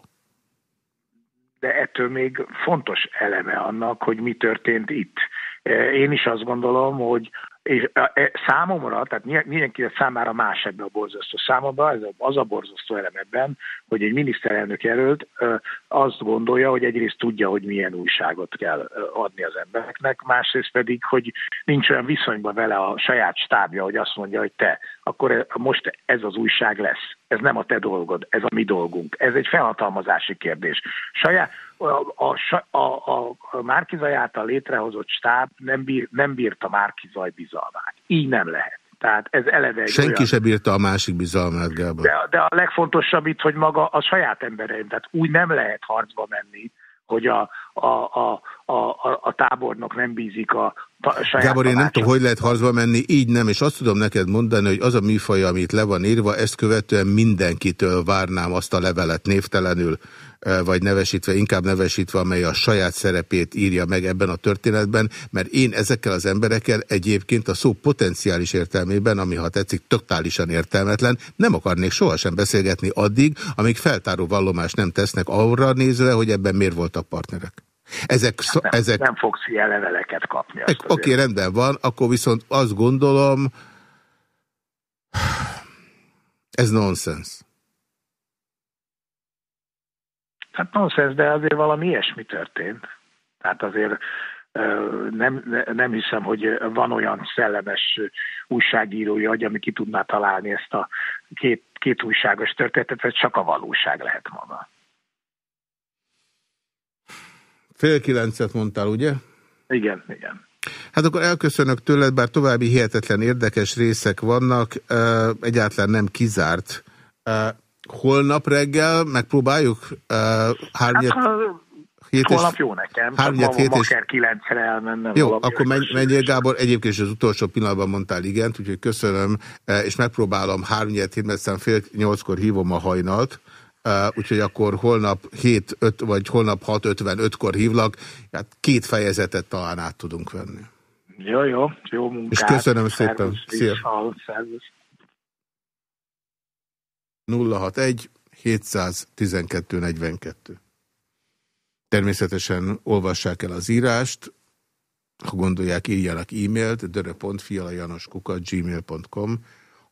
De ettől még fontos eleme annak, hogy mi történt itt. Én is azt gondolom, hogy és e, számomra, tehát mindenki számára más ebbe a borzasztó számomra, ez az a borzasztó elem ebben, hogy egy miniszterelnök jelölt azt gondolja, hogy egyrészt tudja, hogy milyen újságot kell adni az embereknek, másrészt pedig, hogy nincs olyan viszonyban vele a saját stábja, hogy azt mondja, hogy te, akkor most ez az újság lesz. Ez nem a te dolgod, ez a mi dolgunk. Ez egy felhatalmazási kérdés. Saját, a, a, a, a Márkizaj által létrehozott stáb nem, bír, nem bírta Márkizaj bizalmát. Így nem lehet. Tehát ez eleve egy Senki olyan... se bírta a másik bizalmát, Gábor. De, de a legfontosabb itt, hogy maga a saját embereim, tehát úgy nem lehet harcba menni, hogy a, a, a, a, a tábornok nem bízik a saját Gábor, én nem tudom, hogy lehet harcba menni, így nem, és azt tudom neked mondani, hogy az a műfaj, amit le van írva, ezt követően mindenkitől várnám azt a levelet névtelenül, vagy nevesítve, inkább nevesítve, amely a saját szerepét írja meg ebben a történetben, mert én ezekkel az emberekkel egyébként a szó potenciális értelmében, ami ha tetszik totálisan értelmetlen, nem akarnék sohasem beszélgetni addig, amíg feltáró vallomást nem tesznek arra nézve, hogy ebben miért voltak partnerek. Ezek, hát nem, ezek... nem fogsz ilyen leveleket kapni. Oké, okay, rendben van, akkor viszont azt gondolom, ez nonsens. Hát nonsens, de azért valami ilyesmi történt. Tehát azért nem, nem hiszem, hogy van olyan szellemes újságírói agy, ami ki tudná találni ezt a két, két újságos történetet, vagy csak a valóság lehet maga. Fél kilencet mondtál, ugye? Igen, igen. Hát akkor elköszönök tőled, bár további hihetetlen érdekes részek vannak, egyáltalán nem kizárt. Holnap reggel megpróbáljuk hárnyat... Hát, Holnap jó nekem, hárnyat, hét és... kell kilencre elmennem. Jó, akkor menj, menjél Gábor, egyébként is az utolsó pillanatban mondtál igent, úgyhogy köszönöm, és megpróbálom hárnyat hét, mert fél nyolckor hívom a hajnalt, úgyhogy akkor holnap 7, 5, vagy holnap 6.55-kor hívlak, hát két fejezetet talán át tudunk venni. Jó, jó, jó munkát. És köszönöm szépen. Szia. 061 712 42. Természetesen olvassák el az írást, ha gondolják, írjanak e-mailt, dörö.fialajanoskukat.gmail.com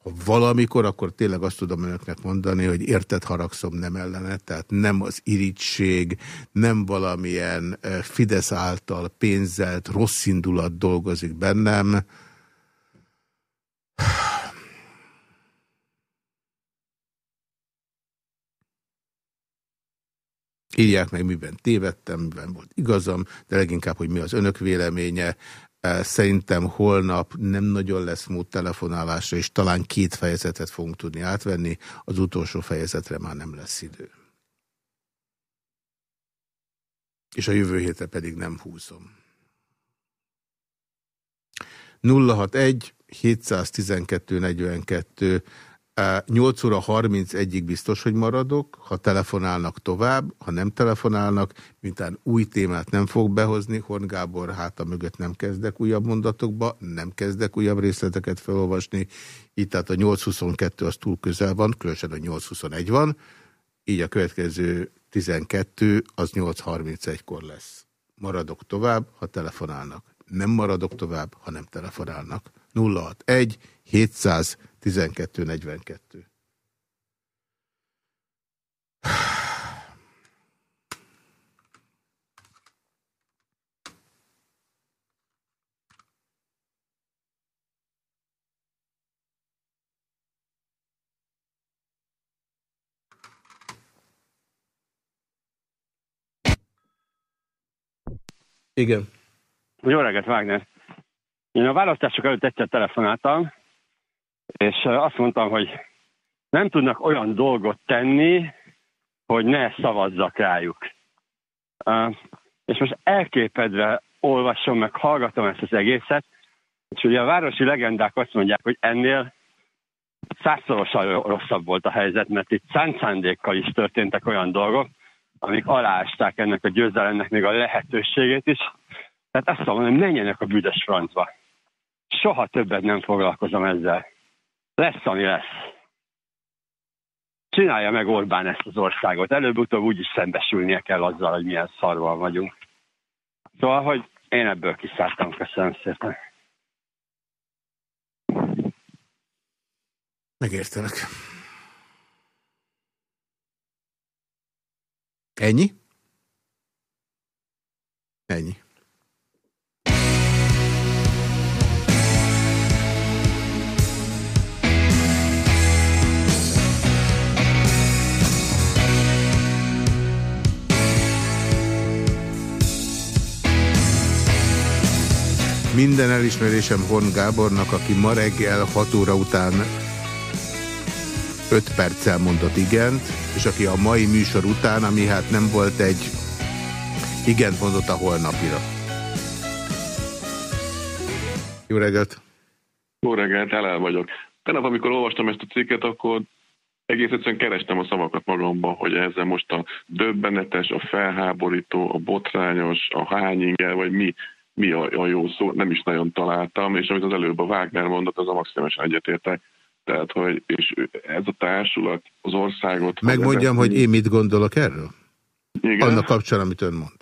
ha valamikor, akkor tényleg azt tudom önöknek mondani, hogy érted haragszom nem ellene, tehát nem az irigység, nem valamilyen eh, Fidesz által pénzelt rossz indulat dolgozik bennem. Írják meg, miben tévedtem, miben volt igazam, de leginkább, hogy mi az önök véleménye. Szerintem holnap nem nagyon lesz mód telefonálásra, és talán két fejezetet fogunk tudni átvenni, az utolsó fejezetre már nem lesz idő. és a jövő hétre pedig nem húzom. 061 712 42 8 óra 31-ig biztos, hogy maradok, ha telefonálnak tovább, ha nem telefonálnak, mintán új témát nem fog behozni, Horn Gábor háta mögött nem kezdek újabb mondatokba, nem kezdek újabb részleteket felolvasni, így tehát a 822 az túl közel van, különösen a 821 van, így a következő 12 az 8.31-kor lesz. Maradok tovább, ha telefonálnak. Nem maradok tovább, ha nem telefonálnak. 061 712 42. Igen. Jó reggelt, Wagner. Én a választások előtt egyszer telefonáltam, és azt mondtam, hogy nem tudnak olyan dolgot tenni, hogy ne szavazzak rájuk. És most elképedve olvasom, meg hallgatom ezt az egészet, és ugye a városi legendák azt mondják, hogy ennél százszorosan rosszabb volt a helyzet, mert itt szánt is történtek olyan dolgok, amik aláásták ennek a győzelemnek még a lehetőségét is. Tehát azt mondom, hogy menjenek a büdös francba. Soha többet nem foglalkozom ezzel. Lesz, ami lesz. Csinálja meg Orbán ezt az országot. Előbb-utóbb úgyis szembesülnie kell azzal, hogy milyen szarval vagyunk. Szóval, hogy én ebből kiszálltam. Köszönöm szépen. Megértelek. Ennyi? Ennyi. Minden elismerésem Horn Gábornak, aki ma reggel 6 óra után 5 perccel mondott igent, és aki a mai műsor után, ami hát nem volt egy igent mondott a holnapira. Jó reggelt! Jó reggelt, el vagyok. Tegnap, amikor olvastam ezt a cikket, akkor egész egyszerűen kerestem a szavakat magamban, hogy ezzel most a döbbenetes, a felháborító, a botrányos, a hányingel, vagy mi, mi a, a jó szó, nem is nagyon találtam, és amit az előbb a Wagner mondott, az a maximálisan egyetértek. Tehát, hogy és ez a társulat az országot... Megmondjam, hogy én mit gondolok erről? Igen. Annak kapcsán, amit ön mond.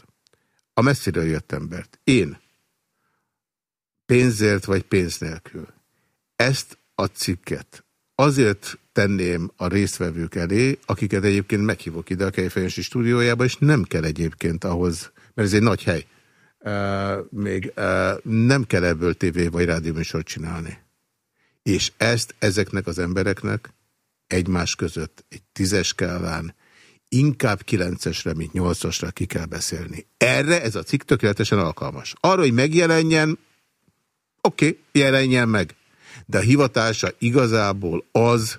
A messziről jött embert. Én pénzért vagy pénz nélkül. Ezt a cikket azért tenném a résztvevők elé, akiket egyébként meghívok ide a Kejfejensi stúdiójába, és nem kell egyébként ahhoz, mert ez egy nagy hely. Még nem kell ebből tévé vagy rádióműsort csinálni. És ezt ezeknek az embereknek egymás között egy tízes skálán inkább kilencesre, mint nyolcasra ki kell beszélni. Erre ez a cikk tökéletesen alkalmas. Arra, hogy megjelenjen, oké, okay, jelenjen meg. De a hivatása igazából az,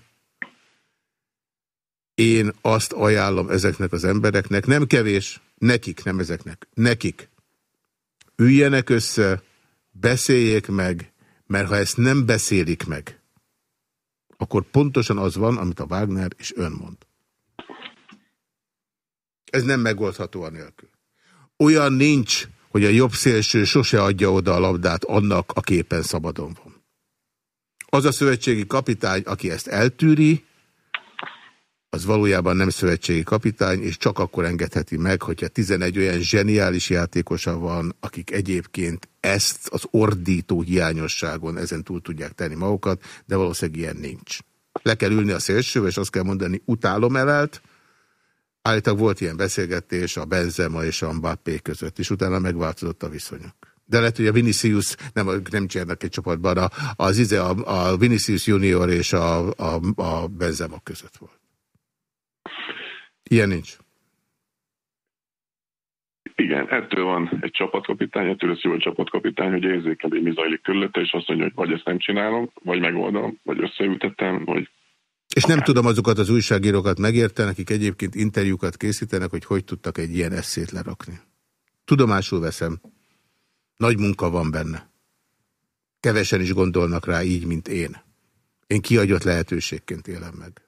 én azt ajánlom ezeknek az embereknek, nem kevés, nekik, nem ezeknek, nekik. Üljenek össze, beszéljék meg, mert ha ezt nem beszélik meg, akkor pontosan az van, amit a Wagner és ön mond. Ez nem megoldható a nélkül. Olyan nincs, hogy a jobb szélső sose adja oda a labdát annak, a képen szabadon van. Az a szövetségi kapitány, aki ezt eltűri, az valójában nem szövetségi kapitány, és csak akkor engedheti meg, hogyha 11 olyan zseniális játékosa van, akik egyébként ezt az ordító hiányosságon ezen túl tudják tenni magukat, de valószínűleg ilyen nincs. Le kell ülni a szélsőbe, és azt kell mondani, utálom elelt, Állítólag volt ilyen beszélgetés a Benzema és a Mbappé között, és utána megváltozott a viszonyok. De lehet, hogy a Vinicius, nem, nem csinálnak egy csapatban, az ize, a, a Vinicius Junior és a, a, a Benzema között volt. Ilyen nincs. Igen, ettől van egy csapatkapitány, ettől lesz jó a csapatkapitány, hogy érzékeli, mi zajlik körülötte, és azt mondja, hogy vagy ezt nem csinálom, vagy megoldom, vagy összeültetem, vagy... És nem tudom azokat az újságírókat megérteni, akik egyébként interjúkat készítenek, hogy hogy tudtak egy ilyen eszét lerakni. Tudomásul veszem. Nagy munka van benne. Kevesen is gondolnak rá így, mint én. Én kiadott lehetőségként élem meg.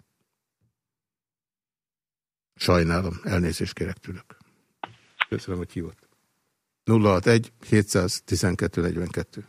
Sajnálom, elnézést kérek tőlük. Köszönöm, hogy hívott. 061 712 42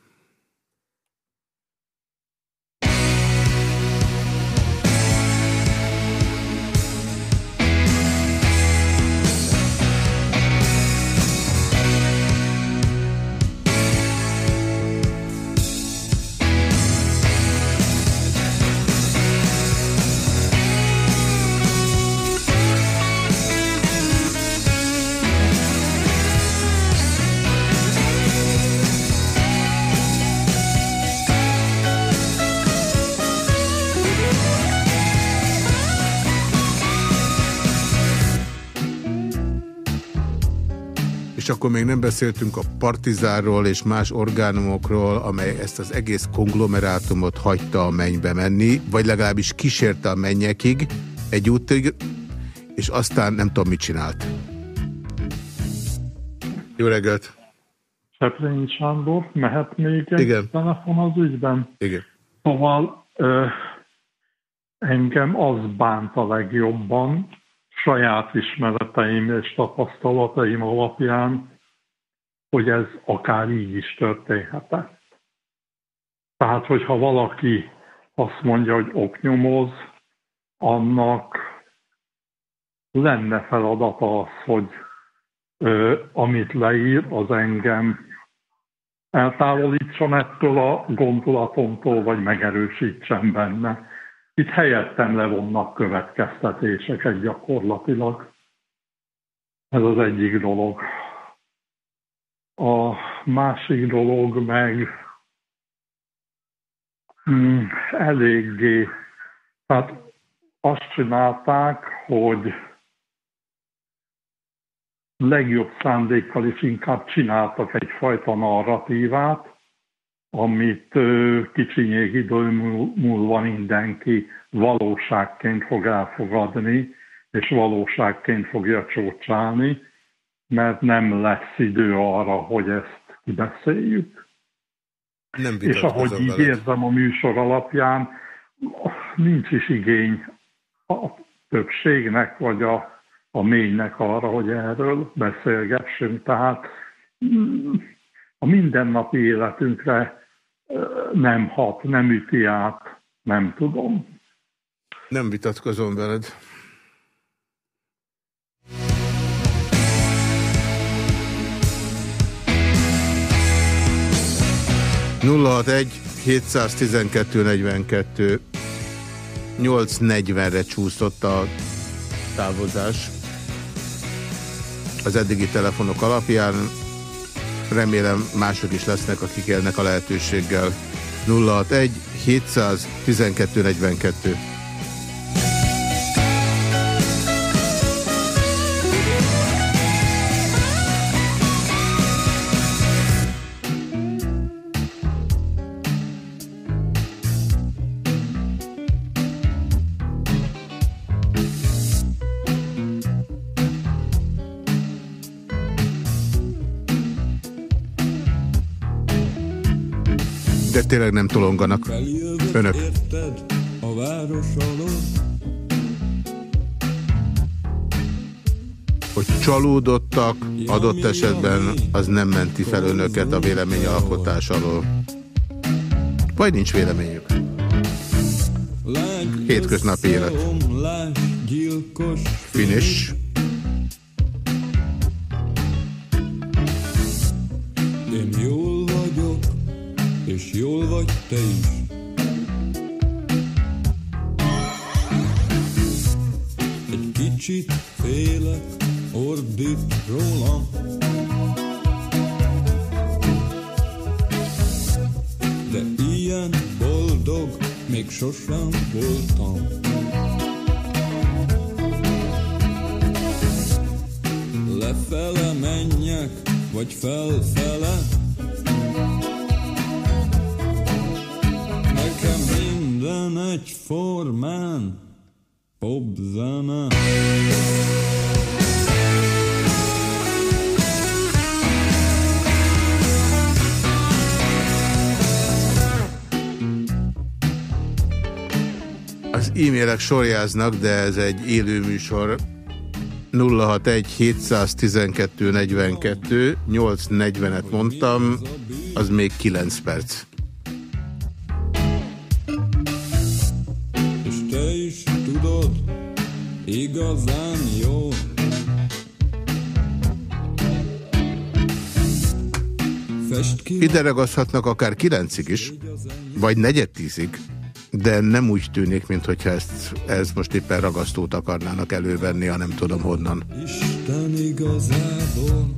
és akkor még nem beszéltünk a partizánról és más orgánumokról, amely ezt az egész konglomerátumot hagyta a mennybe menni, vagy legalábbis kísérte a mennyekig egy útig, és aztán nem tudom, mit csinált. Jó reggelt! Seprényi Sándor, mehet még egy Igen. telefon az ügyben? Igen. Szóval ö, engem az bánt a legjobban, saját ismereteim és tapasztalataim alapján, hogy ez akár így is történhetett. Tehát, hogyha valaki azt mondja, hogy oknyomoz, annak lenne feladata az, hogy ö, amit leír, az engem eltávolítson ettől a gondolatomtól, vagy megerősítsen benne. Itt helyettem levonnak következtetéseket gyakorlatilag. Ez az egyik dolog. A másik dolog meg hmm, eléggé, tehát azt csinálták, hogy legjobb szándékkal is inkább csináltak egyfajta narratívát, amit kicsinyék idő múlva mindenki valóságként fog elfogadni, és valóságként fogja csócsálni, mert nem lesz idő arra, hogy ezt kibeszéljük. Nem és ahogy így veled. érzem a műsor alapján, nincs is igény a többségnek, vagy a, a ménynek arra, hogy erről beszélgessünk. Tehát mm, a mindennapi életünkre nem hat, nem üti át, nem tudom. Nem vitatkozom veled. Nulla egy 712 42 840-re csúszott a távozás az eddigi telefonok alapján. Remélem mások is lesznek, akik élnek a lehetőséggel. 061 712 42 tényleg nem tolonganak. Önök. Hogy csalódottak, adott esetben az nem menti fel önöket a véleményalkotás alól. Vagy nincs véleményük. Hétköznapi élet. Finish. Még sorjáznak, de ez egy élő műsor. 061 712 42 840-et mondtam, az még 9 perc. És te is tudod, igazán jó. Ide ragaszhatnak akár 9-ig is, vagy negyed tízig, de nem úgy tűnik, mintha ezt, ez most éppen ragasztót akarnának elővenni, ha nem tudom honnan. Isten igazából.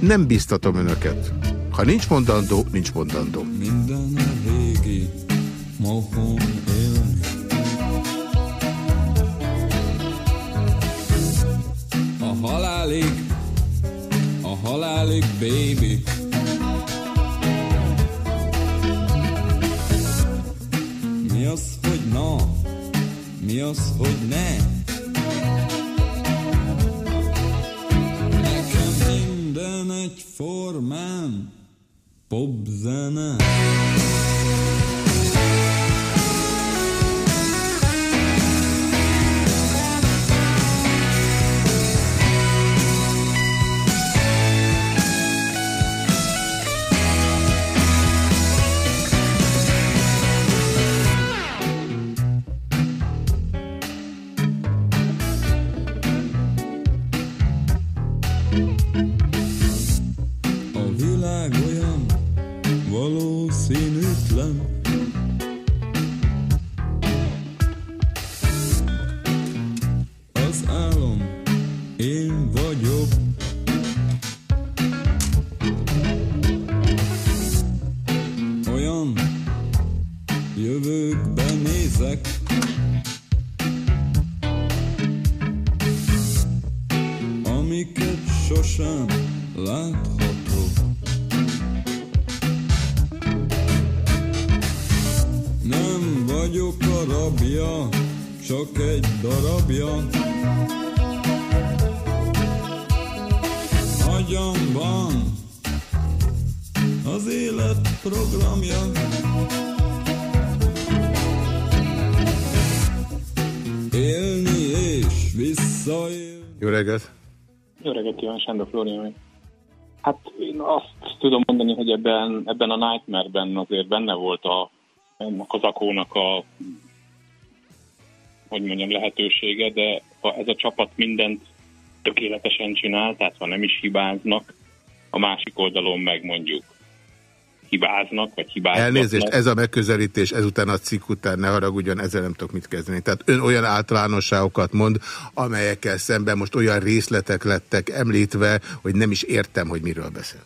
Nem biztatom önöket. Ha nincs mondandó, nincs mondandó. Minden a régi mohon élni. A halálig, a halálig, baby. Mi az, hogy na? Mi az, hogy ne? Nekem minden egyformán popzene. A sosem láthatok. Nem vagyok a rabja, csak egy darabja. Agyamban az élet programja. Élni és visszaélni. Jó reggelt! Kíván, Sándor Flórián. Hát én azt tudom mondani, hogy ebben, ebben a Nightmare-ben azért benne volt a, ennek az a hogy mondjam, lehetősége, de ha ez a csapat mindent tökéletesen csinál, tehát ha nem is hibáznak, a másik oldalon meg mondjuk hibáznak, vagy hibáznak. Elnézést, ez a megközelítés ezután a cikk után ne haragudjon, ezzel nem tudok mit kezdeni. Tehát ön olyan általánosságokat mond, amelyekkel szemben most olyan részletek lettek említve, hogy nem is értem, hogy miről beszél.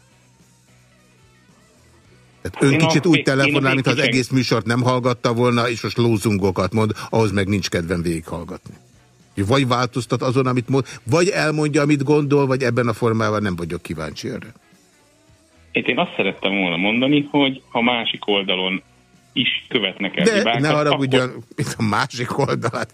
Tehát ön kicsit úgy telefonál, mintha az egész műsort nem hallgatta volna, és most lózungokat mond, ahhoz meg nincs kedvem végighallgatni. Vagy változtat azon, amit mond, vagy elmondja, amit gondol, vagy ebben a formában nem vagyok kíváncsi erre. Itt én azt szerettem volna mondani, hogy a másik oldalon is követnek el De hibákat, ne haragudjon, akkor- mint a másik oldalát.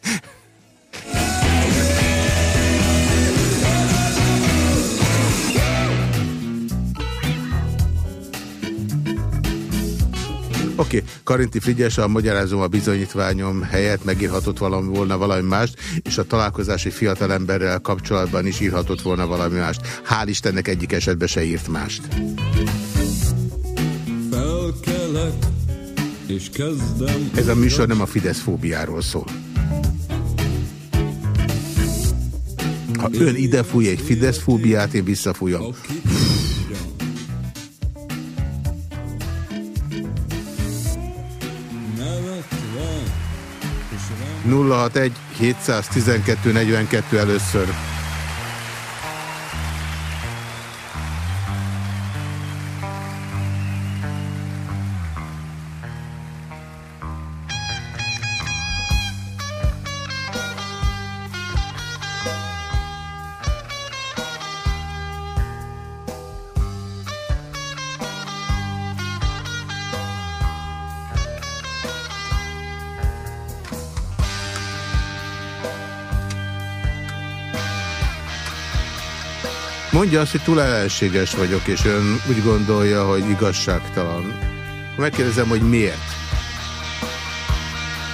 Oké, okay. Karinti Frigyes, magyarázom a bizonyítványom helyett megírhatott valami volna valami mást, és a találkozási fiatalemberrel kapcsolatban is írhatott volna valami mást. Hál' Istennek egyik esetben se írt mást. Felkelek, és kezdem Ez a műsor nem a Fidesz fóbiáról szól. Ha ön ide fúj egy Fidesz fóbiát, én visszafújom. 061 712 42 először. Mondja azt, hogy túl ellenséges vagyok, és ön úgy gondolja, hogy igazságtalan. Megkérdezem, hogy miért?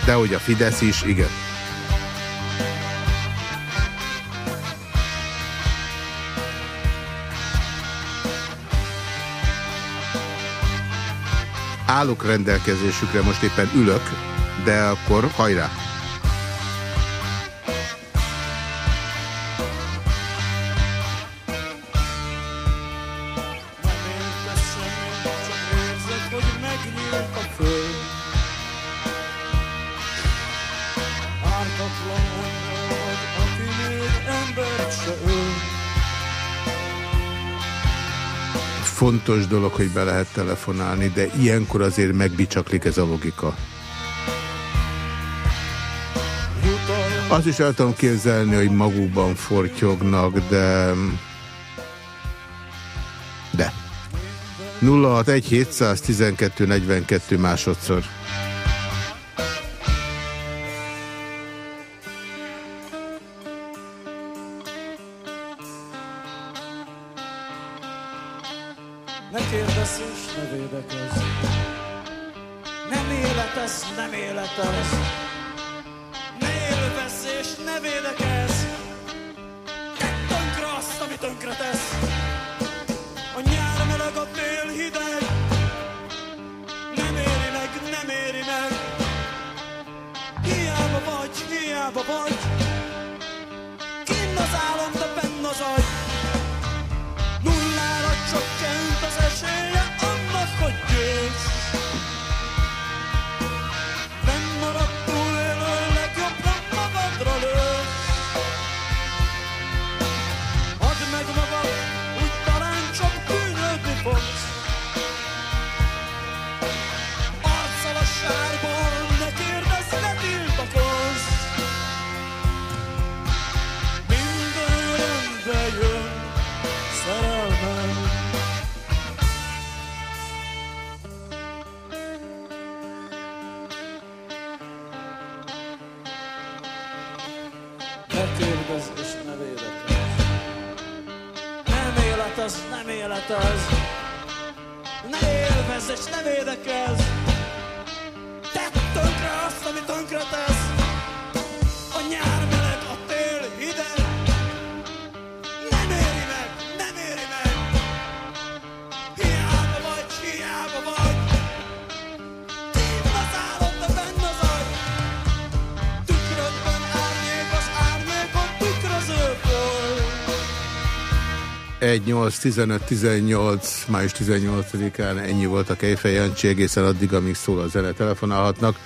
De hogy a Fidesz is, igen. Állok rendelkezésükre, most éppen ülök, de akkor hajrá! Fontos dolog, hogy be lehet telefonálni, de ilyenkor azért megbicsaklik ez a logika. Azt is el tudom képzelni, hogy magukban fortyognak, de... De. 061 712 42 másodszor. Egy 15 18 május 18-án ennyi volt a Kejfej Jancsi, egészen addig, amíg szól a zene, telefonálhatnak.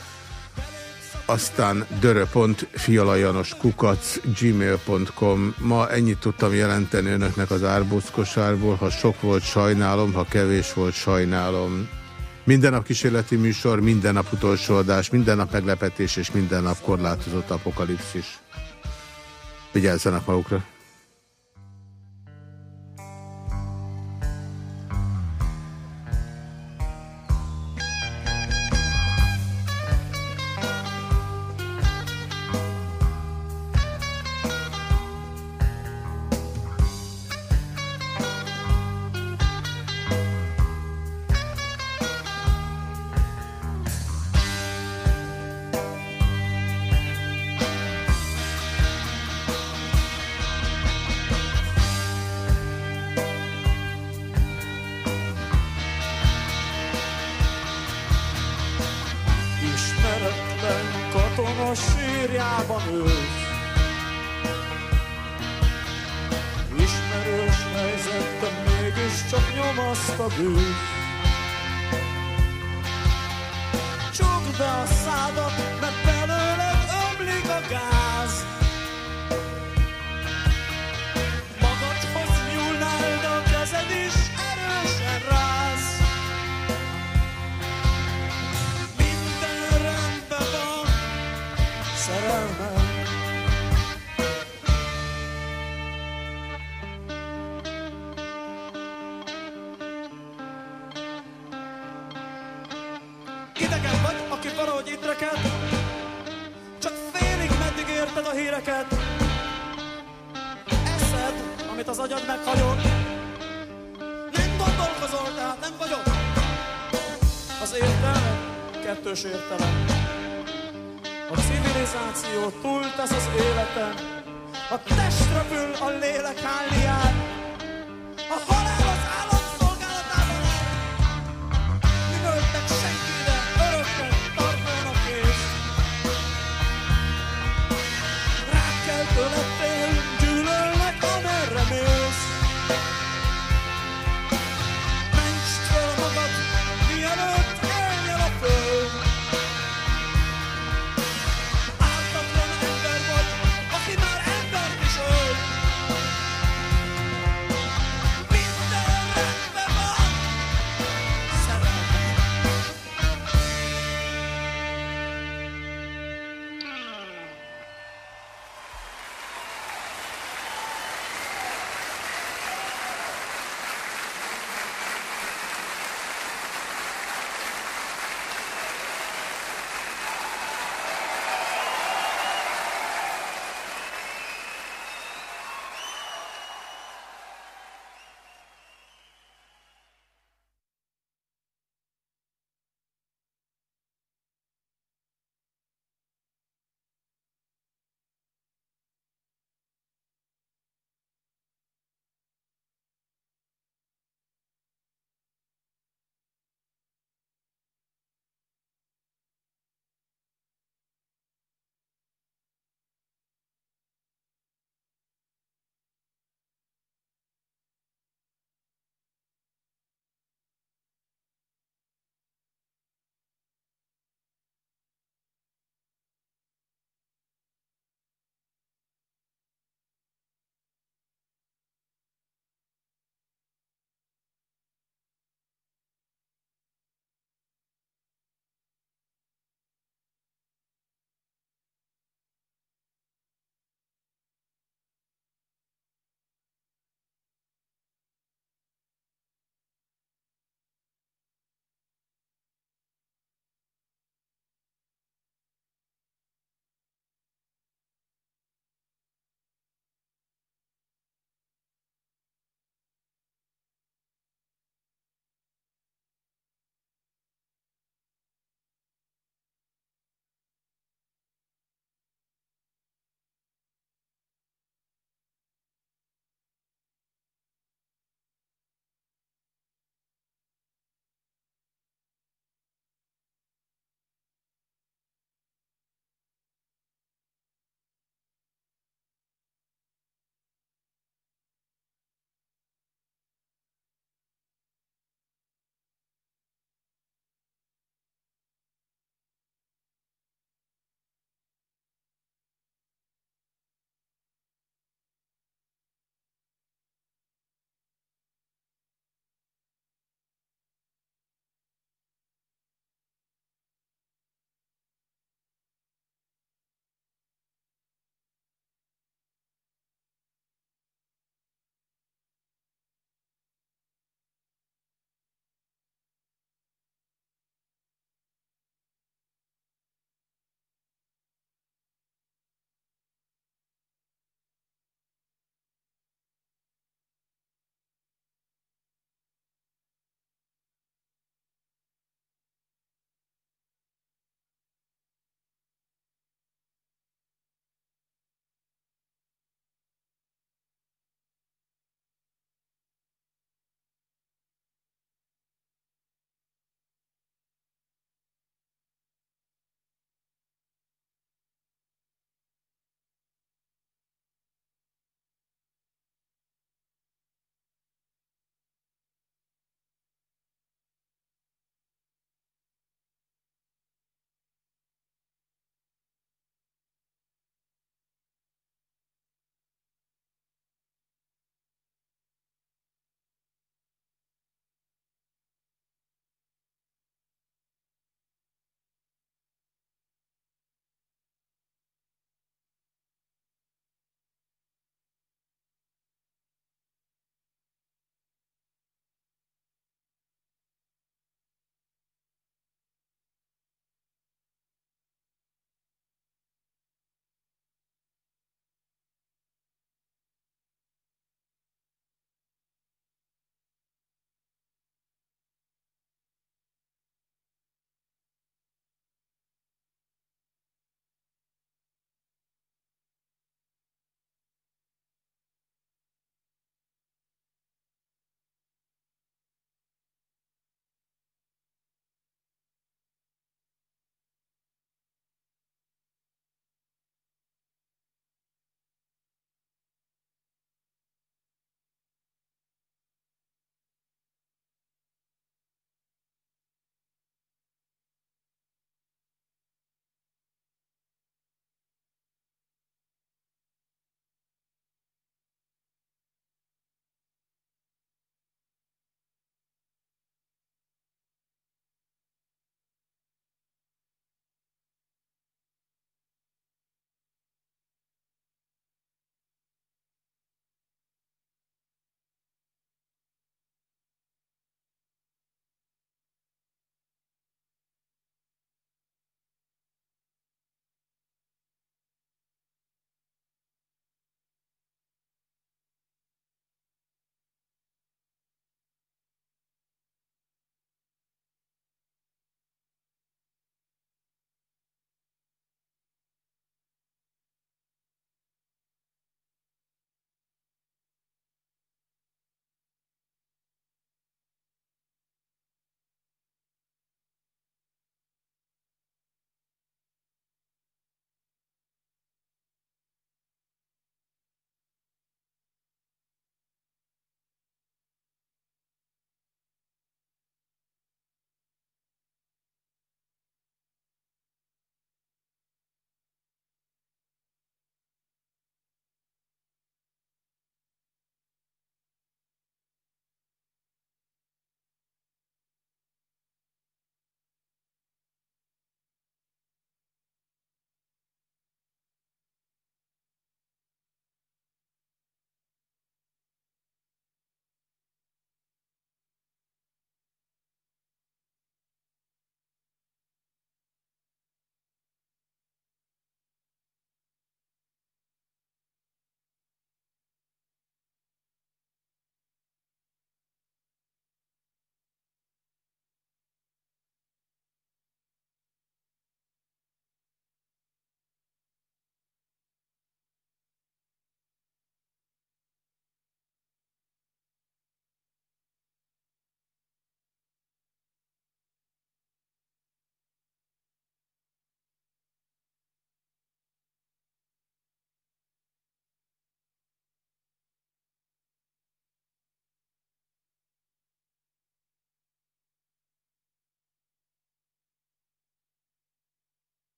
Aztán dörö.fialajanos kukac gmail.com Ma ennyit tudtam jelenteni önöknek az árbózkosárból. Ha sok volt, sajnálom, ha kevés volt, sajnálom. Minden nap kísérleti műsor, minden nap utolsó adás, minden nap meglepetés és minden nap korlátozott apokalipszis. Vigyázzanak magukra! az agyad megfagyott. Nem gondolkozol, tehát nem vagyok. Az értelem kettős értelem. A civilizáció túltesz az életem, a testre fül a lélek hálni.